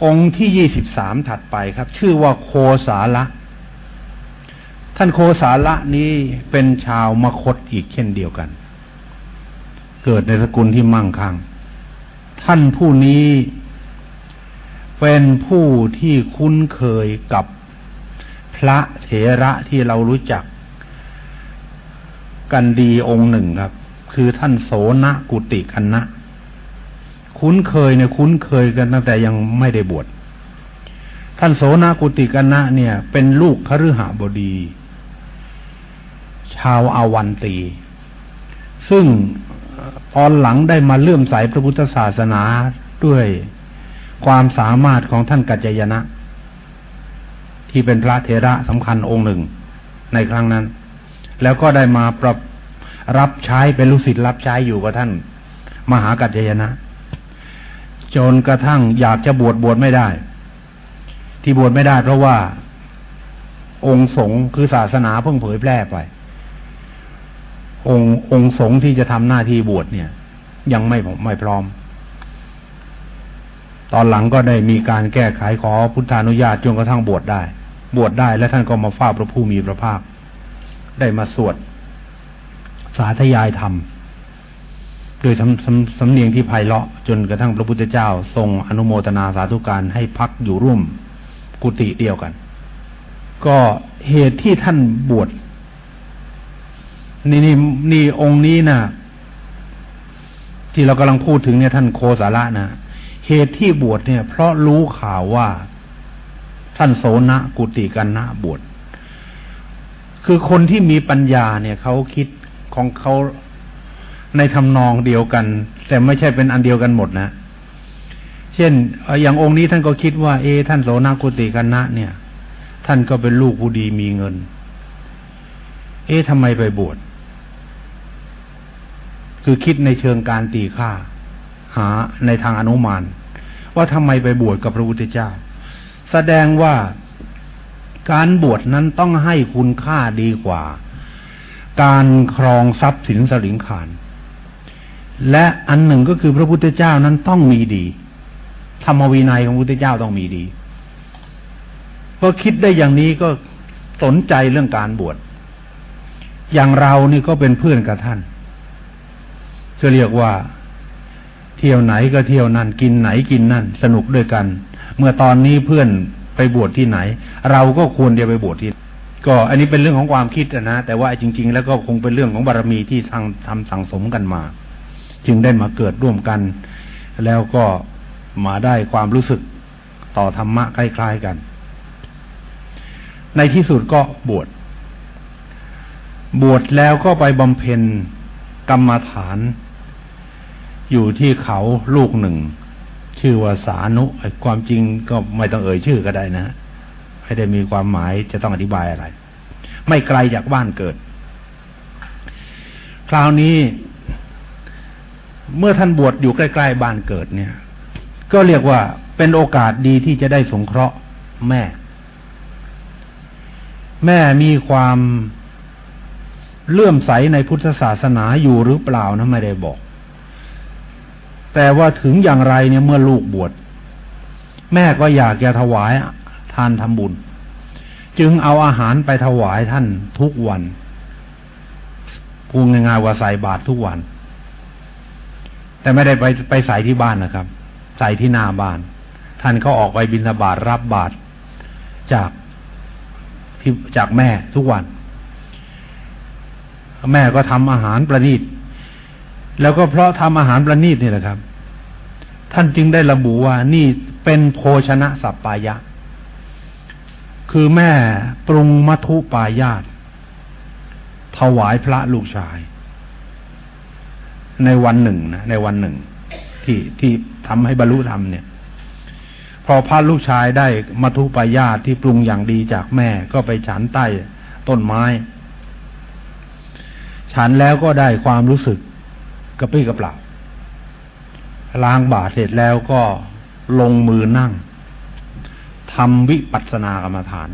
องค์ที่ยี่สิบสามถัดไปครับ ชื่อว่าโคสาละ ท่านโคสาละนี้เป็นชาวมคตอีกเช่นเดียวกัน เกิดในสกุลที่มั่งคั่ง ท่านผู้นี้เป็นผู้ที่คุ้นเคยกับพระเถระที่เรารู้จัก กันดีองค์หนึ่งครับ คือท่านโสนกุติกันนะ คุ้นเคยเนี่ยคุ้นเคยกันตั้งแต่ยังไม่ได้บวชท่านโสนากุติกนะเนี่ย เป็นลูกคฤหบดี ชาวอาวันตี ซึ่งตอนหลังได้มาเลื่อมใสพระพุทธศาสนาด้วยความสามารถของท่านกัจจยนะ ที่เป็นพระเถระสำคัญองค์หนึ่งในครั้งนั้น แล้วก็ได้มาปรับรับใช้เป็นลูกศิษย์รับใช้อยู่กับท่าน มหากัจจยนะ จนกระทั่งอยากจะบวชบวชไม่ได้ ที่บวชไม่ได้ เพราะว่าองค์สงฆ์คือศาสนาเพิ่งเผยแพร่ไป องค์องค์สงฆ์ที่จะทำหน้าที่บวชเนี่ย ยังไม่ไม่พร้อม ตอนหลังก็ได้มีการแก้ไขขอพุทธานุญาตจนกระทั่งบวชได้ บวชได้และท่านก็มาฝ้าพระผู้มีพระภาค ได้มาสวดสาธยายธรรม โดยสำสำสำเนียงที่ไพเราะจนกระทั่งพระพุทธเจ้า ทรงอนุโมทนาสาธุการให้พักอยู่ร่วมกุฏิเดียวกัน ก็เหตุที่ท่านบวชนี่นี่นี่องค์นี้นะที่เรากำลังพูดถึงเนี่ยท่านโคสาระนะเหตุที่บวชเนี่ย เพราะรู้ข่าวว่าท่านโสนกุติกันนะบวชคือคนที่มีปัญญาเนี่ยเขาคิดของเขา ในทำนองเดียวกัน แต่ไม่ใช่เป็นอันเดียวกันหมดนะ เช่นอย่างองค์นี้ท่านก็คิดว่า เอ ท่านโสนกุติกันนะเนี่ย ท่านก็เป็นลูกผู้ดีมีเงิน เอ๊ะทำไมไปบวชคือคิดในเชิงการตีค่า หาในทางอนุมาน ว่าทำไมไปบวชกับพระพุทธเจ้า แสดงว่าการบวชนั้นต้องให้คุณค่าดีกว่า การครองทรัพย์สินสลิงขาน และอันหนึ่งก็คือพระพุทธเจ้านั้นต้องมีดี ธรรมวินัยของพระพุทธเจ้าต้องมีดีพอคิดได้อย่างนี้ก็สนใจเรื่องการบวช อย่างเรานี่ก็เป็นเพื่อนกับท่านจะเรียกว่า เที่ยวไหนก็เที่ยวนั่นกินไหนกินนั่น สนุกด้วยกัน เมื่อตอนนี้เพื่อนไปบวชที่ไหน เราก็ควรจะไปบวชที่ ก็อันนี้เป็นเรื่องของความคิดนะแต่ว่าจริง ๆ แล้วก็คงเป็นเรื่องของบารรมีที่ทางทำสั่งสมกันมา จึงได้มาเกิดร่วมกัน แล้วก็มาได้ความรู้สึกต่อธรรมะคล้ายๆกัน ในที่สุดก็บวช บวชแล้วก็ไปบำเพ็ญกรรมฐาน อยู่ที่เขาลูกหนึ่ง ชื่อว่าสานุความจริงก็ไม่ต้องเอ่ยชื่อก็ได้นะไม่ได้มีความหมายจะต้องอธิบายอะไร ไม่ไกลจากบ้านเกิด คราวนี้ เมื่อท่านบวชอยู่ใกล้ๆบ้านเกิดเนี่ย ก็เรียกว่าเป็นโอกาสดีที่จะได้สงเคราะห์แม่ แม่มีความเลื่อมใสในพุทธศาสนาอยู่หรือเปล่านะไม่ได้บอก แต่ว่าถึงอย่างไรเนี่ยเมื่อลูกบวชแม่ก็อยากจะถวายทานทำบุญ จึงเอาอาหารไปถวายท่านทุกวันพูดง่ายๆว่าใส่บาตรทุกวัน แต่ไม่ได้ไปไปใส่ที่บ้านนะครับ ใส่ที่หน้าบ้าน ท่านเขาออกไปบิณฑบาตรับบาตรจากที่จากแม่ทุกวัน แม่ก็ทำอาหารประณีต แล้วก็เพราะทำอาหารประณีตนี่แหละครับ ท่านจึงได้ระบุว่านี่เป็นโภชนะสัปปายะ คือแม่ปรุงมัทุปายาตถวายพระลูกชาย ในวันหนึ่งนะในวันหนึ่ง ที่ที่ทำให้บรรลุธรรมเนี่ย พอพระลูกชายได้มัทุปายาตที่ปรุงอย่างดีจากแม่ก็ไปฉันใต้ต้นไม้ ฉันแล้วก็ได้ความรู้สึกกระปี้กระเปล่าล้างบาทเสร็จแล้วก็ลงมือนั่งทำวิปัสสนากรรมฐาน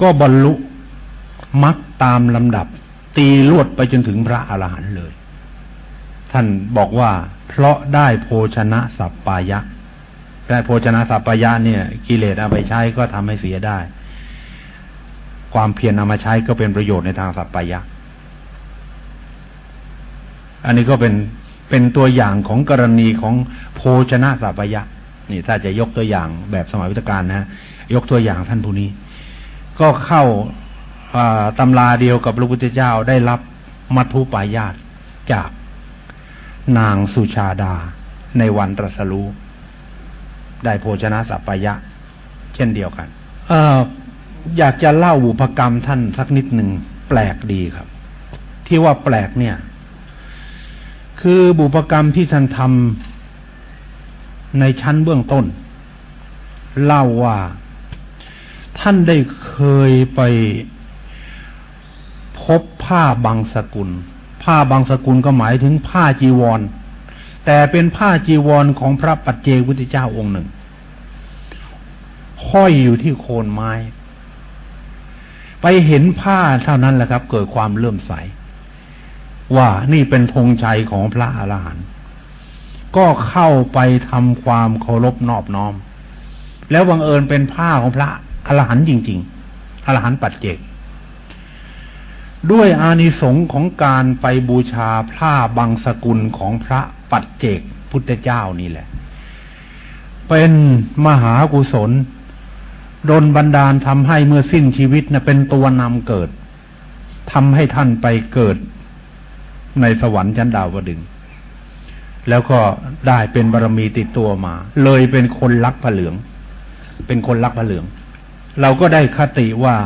ก็บรรลุมักตามลำดับ ตีลวดไปจนถึงพระอรหันต์เลย ท่านบอกว่า เพราะได้โภชนะสัปปายะได้โภชนะสัปปายะเนี่ย กิเลสเอาไปใช้ก็ทำให้เสียได้ ความเพียรนามาใช้ก็เป็นประโยชน์ในทางสัปปายะ อันนี้ก็เป็นเป็นตัวอย่างของกรณีของโภชนะสัพพยะนี่ถ้าจะยกตัวอย่างแบบสมัยวิทการนะ ยกตัวอย่างท่านผู้นี้ ก็เข้า ตำราเดียวกับพระพุทธเจ้าได้รับมัทุปายาตจากนางสุชาดาในวันตรัสรู้ได้โภชนะสัพพยะ เช่นเดียวกัน เอออยากจะเล่าบุพกรรมท่านสักนิดหนึ่งแปลกดีครับ ที่ว่าแปลกเนี่ย คือบุพกรรมที่ท่านทำในชั้นเบื้องต้น เล่าว่าท่านได้เคยไป บผ้าบางสกุล ผ้าบางสกุลก็หมายถึงผ้าจีวร แต่เป็นผ้าจีวรของพระปัจเจกพุทธเจ้าองค์หนึ่ง ห้อยอยู่ที่โคนไม้ ไปเห็นผ้าเท่านั้นแหละครับ เกิดความเลื่อมใส ว่านี่เป็นธงชัยของพระอรหันต์ก็เข้าไปทำความเคารพนอบน้อม แล้วบังเอิญเป็นผ้าของพระอรหันต์จริง ๆอรหันต์ปัจเจก ด้วยอานิสงส์ของการไปบูชาผ้าบางสกุลของพระปัจเจกพุทธเจ้านี่แหละ เป็นมหากุศลดนบันดาลทำให้เมื่อสิ้นชีวิตนะเป็นตัวนำเกิดทำให้ท่านไปเกิดในสวรรค์ชั้นดาวดึง แล้วก็ได้เป็นบารมีติดตัวมา เลยเป็นคนรักผเหลือง เป็นคนรักผเหลือง เราก็ได้คติว่า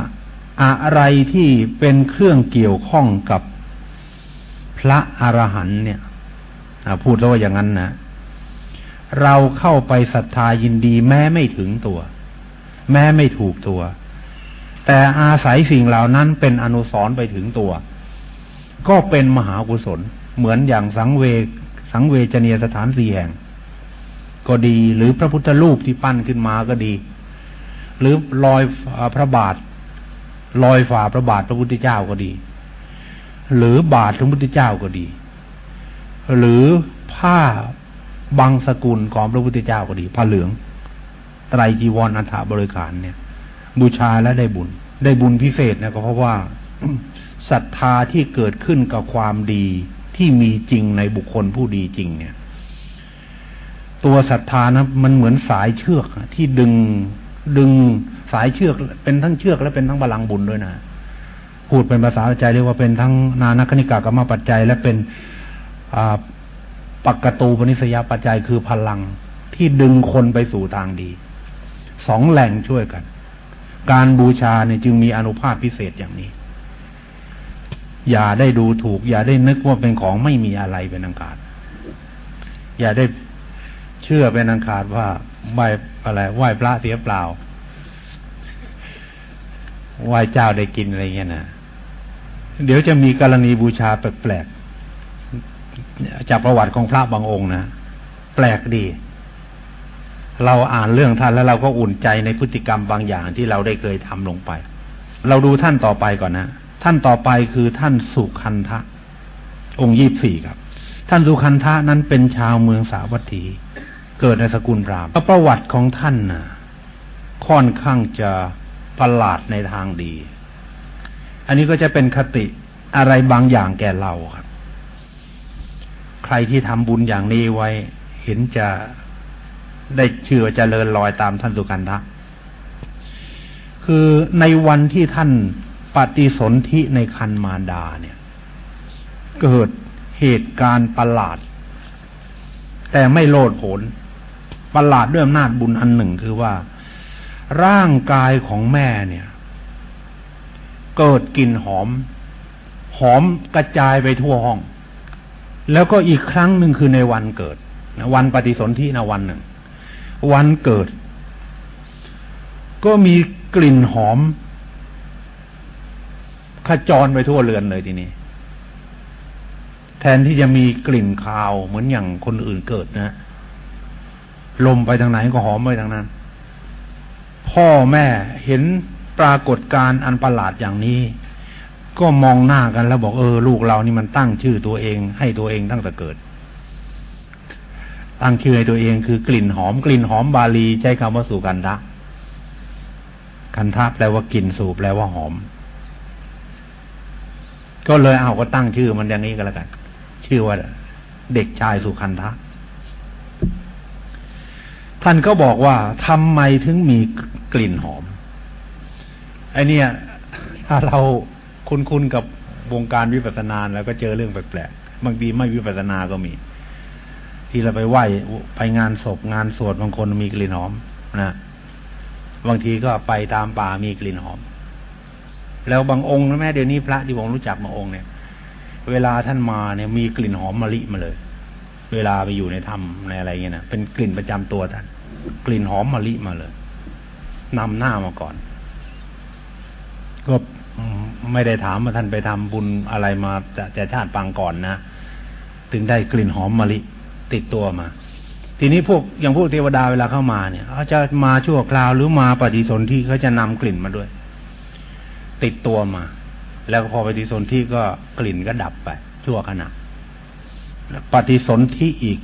อะไรที่เป็นเครื่องเกี่ยวข้องกับพระอรหันเนี่ยพูดแล้วว่าอย่างนั้นนะเราเข้าไปศรัทธายินดีแม้ไม่ถึงตัว แม้ไม่ถูกตัว แต่อาศัยสิ่งเหล่านั้นเป็นอนุสรไปถึงตัว ก็เป็นมหากุศล เหมือนอย่างสังเวสังเวชเนียสถานสี่แห่ง ก็ดีหรือพระพุทธรูปที่ปั้นขึ้นมาก็ดี หรือลอยพระบาท ลอยฝ่าพระบาทพระพุทธเจ้าก็ดี หรือบาทพระพุทธเจ้าก็ดี หรือผ้าบางสกุลของพระพุทธเจ้าก็ดีผ้าเหลือง ไตรจีวรอัฐบริการเนี่ย บูชาและได้บุญ ได้บุญพิเศษนะก็เพราะว่าศรัทธาที่เกิดขึ้นกับความดีที่มีจริงในบุคคลผู้ดีจริง เนี่ย ตัวศรัทธานะมันเหมือนสายเชือกที่ดึงดึง สายเชือก เป็นทั้งเชือกและเป็นทั้งบาลังบุญด้วยนะพูดเป็นภาษาใจเรียกว่าเป็นทั้งนานัคณิกากรรมปัจจัย และเป็นปักกตูปนิสยาปัจจัยคือพลังที่ดึงคนไปสู่ทางดี สองแหล่งช่วยกัน การบูชาเนี่ยจึงมีอนุภาพพิเศษอย่างนี้ อย่าได้ดูถูก อย่าได้นึกว่าเป็นของไม่มีอะไรเป็นอังคารอย่าได้เชื่อเป็นอังคารว่าไหวอะไรไหวพระเสียเปล่า ไหวเจ้าได้กินอะไรเงี้ยนะเดี๋ยวจะมีกรณีบูชาแปลกๆจากประวัติของพระบางองค์นะแปลกดี เราอ่านเรื่องท่านแล้วเราก็อุ่นใจในพฤติกรรมบางอย่างที่เราได้เคยทำลงไป เราดูท่านต่อไปก่อนนะท่านต่อไปคือท่านสุคันทะ องค์ยี่สี่ครับ ท่านสุคันทะนั้นเป็นชาวเมืองสาวัตถี เกิดในสกุลรามประวัติของท่านนะ่ะค่อนข้างจะ ประหลาดในทางดี อันนี้ก็จะเป็นคติอะไรบางอย่างแก่เราครับ ใครที่ทำบุญอย่างนี้ไว้ เห็นจะได้เชื่อจะเลินลอยตามท่านสุคันทะคือในวันที่ท่านปฏิสนธิในคันมารดาเนี่ย เกิดเหตุการณ์ประหลาด แต่ไม่โลดผลประหลาดด้วยอำนาจบุญอันหนึ่งคือว่า ร่างกายของแม่เนี่ย เกิดกลิ่นหอม หอมกระจายไปทั่วห้อง แล้วก็อีกครั้งหนึ่งคือในวันเกิดวันปฏิสนธินะวันหนึ่ง วันเกิด ก็มีกลิ่นหอมขจรไปทั่วเรือนเลยทีนี้ แทนที่จะมีกลิ่นคาวเหมือนอย่างคนอื่นเกิดนะ ลมไปทางไหนก็หอมไปทางนั้น พ่อแม่เห็นปรากฏการอันประหลาดอย่างนี้ ก็มองหน้ากันแล้วบอกเออ ลูกเรานี่มันตั้งชื่อตัวเอง ให้ตัวเองตั้งแต่เกิด ตั้งชื่อให้ตัวเองคือกลิ่นหอมกลิ่นหอมบาลีใช้คำว่าสุกันทะคันทะแปลว่ากลิ่นสูบแปลว่าหอม ก็เลยเอาก็ตั้งชื่อมันอย่างนี้ก็แล้วกัน ชื่อว่าเด็กชายสุคันทะ ท่านก็บอกว่าทำไมถึงมีกลิ่นหอมไอเนี่ยถ้าเราคุ้นๆกับวงการวิปัสสนาแล้วก็เจอเรื่องแปลกๆบางทีไม่วิปัสสนาก็มี ที่เราไปไหว้ไปงานศพงานสวดบางคนมีกลิ่นหอมนะบางทีก็ไปตามป่ามีกลิ่นหอม แล้วบางองค์นะแม่เดี๋ยวนี้พระที่ผมรู้จักบางองค์เนี่ย เวลาท่านมาเนี่ยมีกลิ่นหอมมะลิมาเลย เวลาไปอยู่ในถ้ำในอะไรเงี้ยนะเป็นกลิ่นประจำตัวท่าน กลิ่นหอมมะลิมาเลยนำหน้ามาก่อน ก็ไม่ได้ถามว่าท่านไปทำบุญอะไรมาจะจะชาติปางก่อนนะถึงได้กลิ่นหอมมะลิติดตัวมา ทีนี้พวกอย่างพวกเทวดาเวลาเข้ามาเนี่ยเขาจะมาชั่วคราวหรือมาปฏิสนธิเขาจะนำกลิ่นมาด้วย ติดตัวมา แล้วพอปฏิสนธิก็กลิ่นก็ดับไป ชั่วขณะปฏิสนธิอีก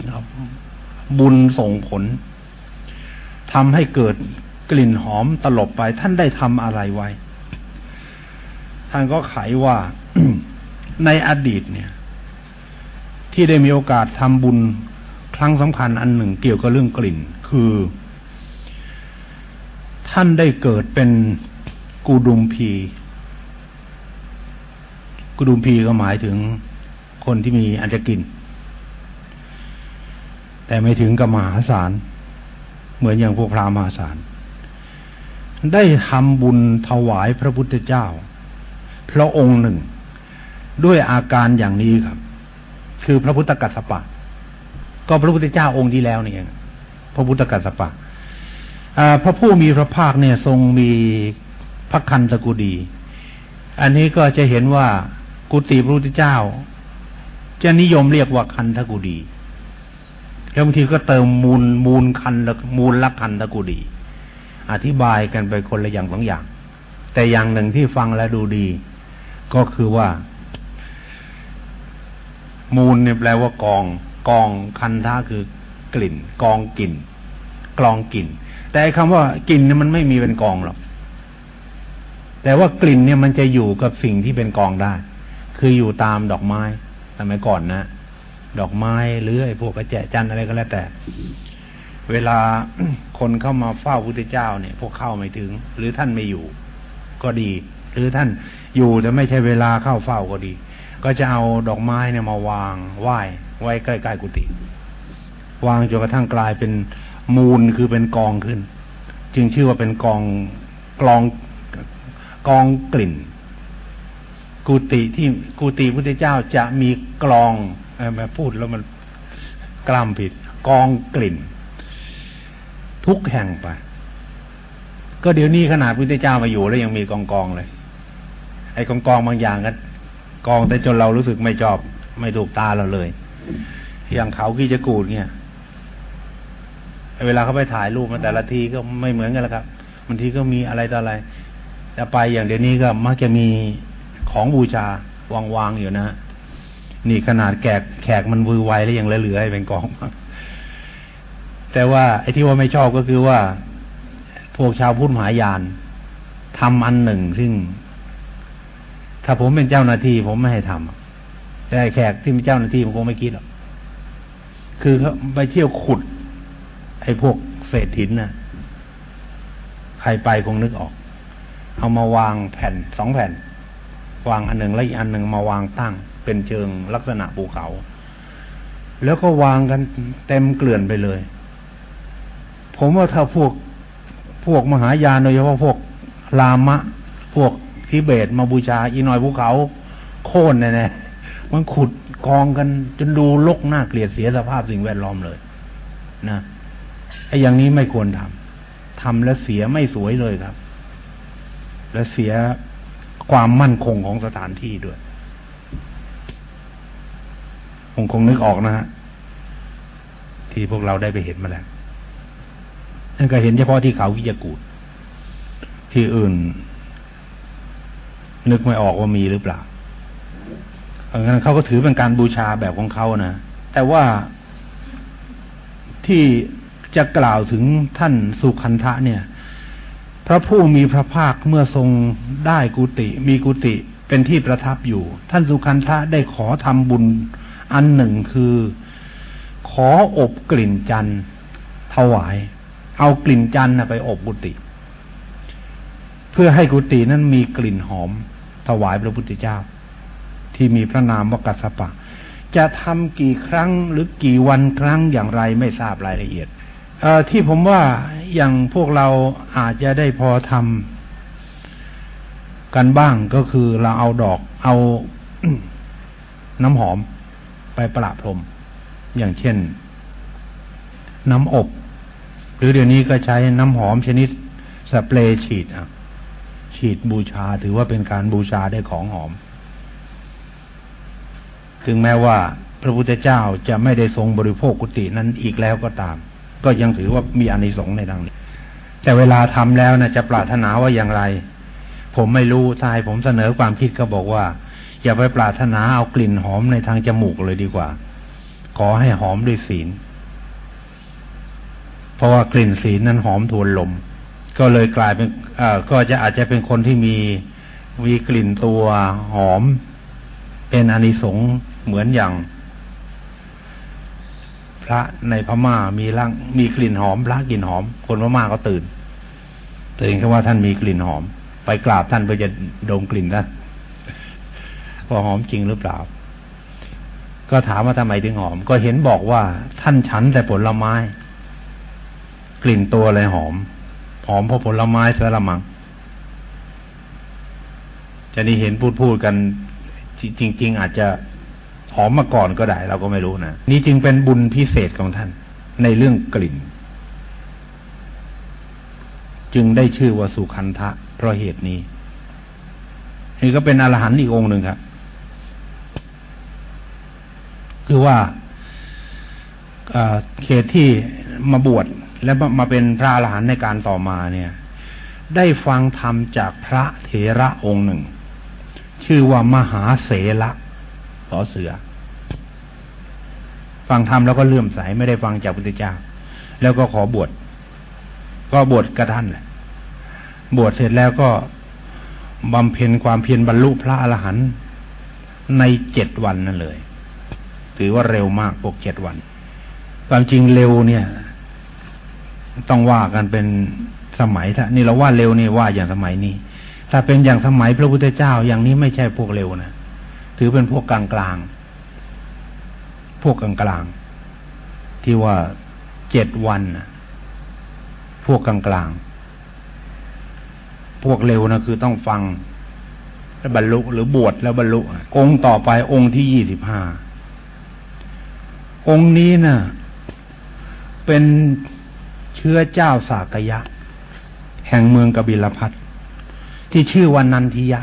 บุญส่งผล ทำให้เกิดกลิ่นหอมตลบไป ท่านได้ทำอะไรไว้ ท่านก็ไขว่าในอดีตเนี่ย ที่ได้มีโอกาสทำบุญครั้งสำคัญอันหนึ่งเกี่ยวกับเรื่องกลิ่น คือ ท่านได้เกิดเป็นกูดุมพีกูดุมพีก็หมายถึงคนที่มีอันจะกิน แต่ไม่ถึงกับมหาศาล เหมือนอย่างพวกพระมาสาร ได้ทำบุญถวายพระพุทธเจ้า พระองค์หนึ่ง ด้วยอาการอย่างนี้ครับ คือพระพุทธกัสสปะ ก็พระพุทธเจ้าองค์ที่แล้วนี่เองพระพุทธกัสสปะพระผู้มีพระภาคเนี่ยทรงมีพระคันตกุดี อันนี้ก็จะเห็นว่ากุฏิพระพุทธเจ้า จะนิยมเรียกว่าคันทกุดี แล้วบางทีก็เติมมูลมูลคันละมูลละคันตะกุดี อธิบายกันไปคนละอย่างสองอย่าง แต่อย่างหนึ่งที่ฟังแล้วดูดี ก็คือว่า มูลเนี่ยแปลว่ากอง กองคันท่าคือกลิ่น กองกลิ่นกลองกลิ่น แต่คำว่ากลิ่นเนี่ยมันไม่มีเป็นกองหรอกแต่ว่ากลิ่นเนี่ยมันจะอยู่กับสิ่งที่เป็นกองได้ คืออยู่ตามดอกไม้สมัยก่อนนะ ดอกไม้หรือไอ้พวกกระแจจันอะไรก็แล้วแต่ เวลาคนเข้ามาเฝ้าพุทธเจ้าเนี่ย พวกเข้าไม่ถึง หรือท่านไม่อยู่ ก็ดี หรือท่านอยู่แต่ไม่ใช่เวลาเข้าเฝ้าก็ดี ก็จะเอาดอกไม้เนี่ยมาวางไหว้ไว้ใกล้ๆกุฏิวางจนกระทั่งกลายเป็นมูลคือเป็นกองขึ้น จึงชื่อว่าเป็นกองกลองกองกลิ่น กุฏิที่กุฏิพุทธเจ้าจะมีกลอง มาพูดแล้วมันกล้ามผิด กองกลิ่น ทุกแห่งไป ก็เดี๋ยวนี้ขนาดพุทธเจ้ามาอยู่แล้วยังมีกองกองเลย ไอ้กองกองบางอย่างก็กองแต่จนเรารู้สึกไม่ชอบ ไม่ถูกตาเราเลย อย่างเขากี้จะกูดเนี่ยเวลาเขาไปถ่ายรูปมาแต่ละทีก็ไม่เหมือนกันแล้วครับบางทีก็มีอะไรต่ออะไรแต่ไปอย่างเดี๋ยวนี้ก็มักจะมีของบูชาวางๆอยู่นะ นี่ขนาดแขกแขกมันวือไวแล้วยังเหลือให้เป็นกอง แต่ว่าไอ้ที่ว่าไม่ชอบก็คือว่า พวกชาวพุทธมหายานทำอันหนึ่งซึ่ง ถ้าผมเป็นเจ้าหน้าที่ ผมไม่ให้ทำแต่แขกที่เป็นเจ้าหน้าที่ผมคงไม่คิดหรอกคือเขาไปเที่ยวขุด ไอ้พวกเศษหินน่ะใครไปคงนึกออก เอามาวางแผ่นสองแผ่น วางอันหนึ่งแล้วอีกอันหนึ่งมาวางตั้ง เป็นเชิงลักษณะภูเขา แล้วก็วางกันเต็มเกลื่อนไปเลย ผมว่าถ้าพวกพวกมหายานโดยเฉพาะพวกลามะ พวกทิเบตมาบูชาอีน้อยภูเขาโค่นแน่ๆมันขุดกองกันจนดูลกหน้าเกลียดเสียสภาพสิ่งแวดล้อมเลย นะไอ้อย่างนี้ไม่ควรทำทำแล้วเสียไม่สวยเลยครับ และเสียความมั่นคงของสถานที่ด้วย งคงนึกออกนะฮะที่พวกเราได้ไปเห็นมาแล้วนั่นก็เห็นเฉพาะที่เขากิจกูดที่อื่น นึกไม่ออกว่ามีหรือเปล่าเพราะงั้นเขาก็ถือเป็นการบูชาแบบของเขานะแต่ว่าที่จะกล่าวถึงท่านสุขันธะเนี่ย พระผู้มีพระภาคเมื่อทรงได้กุติ มีกุติเป็นที่ประทับอยู่ ท่านสุขันธะได้ขอทำบุญ อันหนึ่งคือ ขออบกลิ่นจันทร์ถวาย เอากลิ่นจันทร์ไปอบกุติเพื่อให้กุตินั้นมีกลิ่นหอม ถวายพระพุทธเจ้า ที่มีพระนามวกัสสปะ จะทำกี่ครั้งหรือกี่วันครั้งอย่างไรไม่ทราบรายละเอียดอที่ผมว่าอย่างพวกเราอาจจะได้พอทำกันบ้างก็คือเราเอาดอกเอาน้ำหอม ไปประพรม อย่างเช่น น้ำอบ หรือเดี๋ยวนี้ก็ใช้น้ำหอมชนิดสเปรย์ฉีดอะ ฉีดบูชาถือว่าเป็นการบูชาได้ของหอม ถึงแม้ว่าพระพุทธเจ้าจะไม่ได้ทรงบริโภคกุฏินั้นอีกแล้วก็ตาม ก็ยังถือว่ามีอานิสงส์ในทางนี้ แต่เวลาทำแล้วนะจะปรารถนาว่าอย่างไร ผมไม่รู้ทายผมเสนอความคิดก็บอกว่า อย่าไปปรารถนาเอากลิ่นหอมในทางจมูกเลยดีกว่า ขอให้หอมด้วยศีล เพราะว่ากลิ่นศีลนั้นหอมทวนลม ก็เลยกลายเป็นก็จะอาจจะเป็นคนที่มีมีกลิ่นตัวหอม เป็นอานิสงส์เหมือนอย่าง พระในพม่ามีร่างมีกลิ่นหอม พระกลิ่นหอม คนพม่าก็ตื่นตื่นแค่ว่าท่านมีกลิ่นหอม ไปกราบท่านเพื่อจะดมกลิ่นท่าน ว่าหอมจริงหรือเปล่า ก็ถามว่าทำไมถึงหอม ก็เห็นบอกว่าท่านฉันแต่ผลไม้ กลิ่นตัวอะไรหอม หอมเพราะผลไม้สละมังจะนี่เห็นพูดพูดกัน จริง ๆ อาจจะหอมมาก่อนก็ได้ เราก็ไม่รู้นะนี่จึงเป็นบุญพิเศษของท่าน ในเรื่องกลิ่น จึงได้ชื่อว่าสุขันธะเพราะเหตุนี้นี่ก็เป็นอรหันต์อีกองค์หนึ่งครับ คือว่าเขตที่มาบวชและมาเป็นพระอรหันต์ในการต่อมาเนี่ย ได้ฟังธรรมจากพระเถระองค์หนึ่ง ชื่อว่ามหาเสละสอเสือ ฟังธรรมแล้วก็เลื่อมใสไม่ได้ฟังจากพุทธเจ้า แล้วก็ขอบวชก็บวชกระท่านแหละบวชเสร็จแล้วก็บำเพ็ญความเพียรบรรลุพระอรหันต์ในเจ็ดวันนั่นเลย ถือว่าเร็วมากพวกเจ็ดวัน ความจริงเร็วเนี่ย ต้องว่ากันเป็นสมัยถ้านี่เราว่าเร็วนี่ว่าอย่างสมัยนี้ ถ้าเป็นอย่างสมัยพระพุทธเจ้าอย่างนี้ไม่ใช่พวกเร็วนะถือเป็นพวกกลางกลางพวกกลางกลางที่ว่าเจ็ดวันนะพวกกลางกลางพวกเร็วนะคือต้องฟังแล้วบรรลุหรือบวชแล้วบรรลุองค์ต่อไปองค์ที่ยี่สิบห้า องค์นี้นะ่ะ เป็นเชื้อเจ้าสากยะ แห่งเมืองกบิลพัทที่ชื่อว่านันทิยะ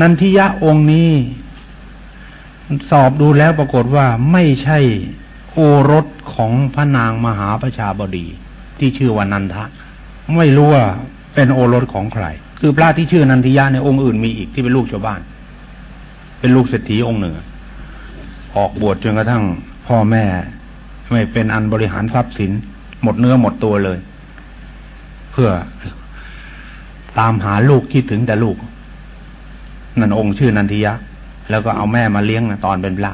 นันทิยะองค์นี้ สอบดูแล้วปรากฏว่าไม่ใช่โอรสของพระนางมหาประชาบดีที่ชื่อว่านันทะ ไม่รู้ว่าเป็นโอรสของใคร คือพระที่ชื่อนันทิยะในองค์อื่นมีอีกที่เป็นลูกชาวบ้าน เป็นลูกเศรษฐีองค์หนึ่ง ออกบวชจนกระทั่งพ่อแม่ ไม่เป็นอันบริหารทรัพย์สิน หมดเนื้อหมดตัวเลย เพื่อตามหาลูกคิดถึงแต่ลูก นั่นองค์ชื่อนันทิยะ แล้วก็เอาแม่มาเลี้ยงนะตอนเป็นพระ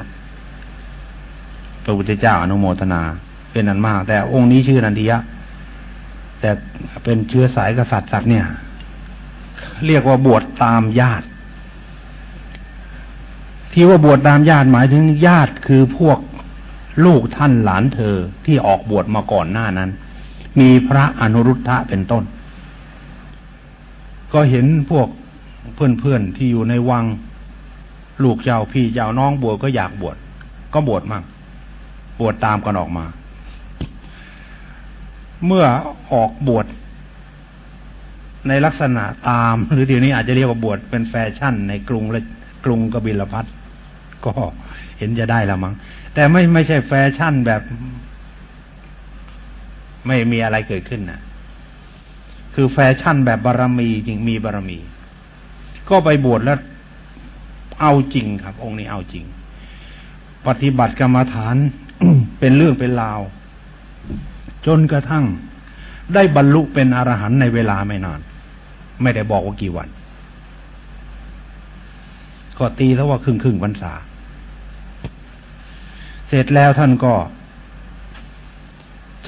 พระพุทธเจ้าอนุโมทนา เป็นอันมาก แต่องค์นี้ชื่อนันทิยะ แต่เป็นเชื้อสายกษัตริย์สัตว์เนี่ย เรียกว่าบวชตามญาติ ที่ว่าบวชตามญาติหมายถึงญาติคือพวกลูกท่านหลานเธอที่ออกบวชมาก่อนหน้านั้น มีพระอนุรุทธะเป็นต้น ก็เห็นพวกเพื่อนๆที่อยู่ในวัง ลูกเจ้าพี่เจ้าน้องบวชก็อยากบวชก็บวชมั่งบวชตามกันออกมา เมื่อออกบวชในลักษณะตาม หรือเดี๋ยวนี้อาจจะเรียกว่าบวชเป็นแฟชั่นในกรุงและกรุงกบิลพัท ก็เห็นจะได้ละมั้งแต่ไม่ไม่ใช่แฟชั่นแบบ ไม่มีอะไรเกิดขึ้นนะคือแฟชั่นแบบบารรมีจริงมีบารรมี ก็ไปบวชแล้วเอาจริงครับ องค์นี้เอาจริง ปฏิบัติกรรมฐานเป็นเรื่องเป็นราว จนกระทั่ง ได้บรรลุเป็นอรหันต์ในเวลาไม่นาน ไม่ได้บอกว่ากี่วัน ก็ตีเท่าว่าครึ่งครึ่งพรรษา เสร็จแล้วท่านก็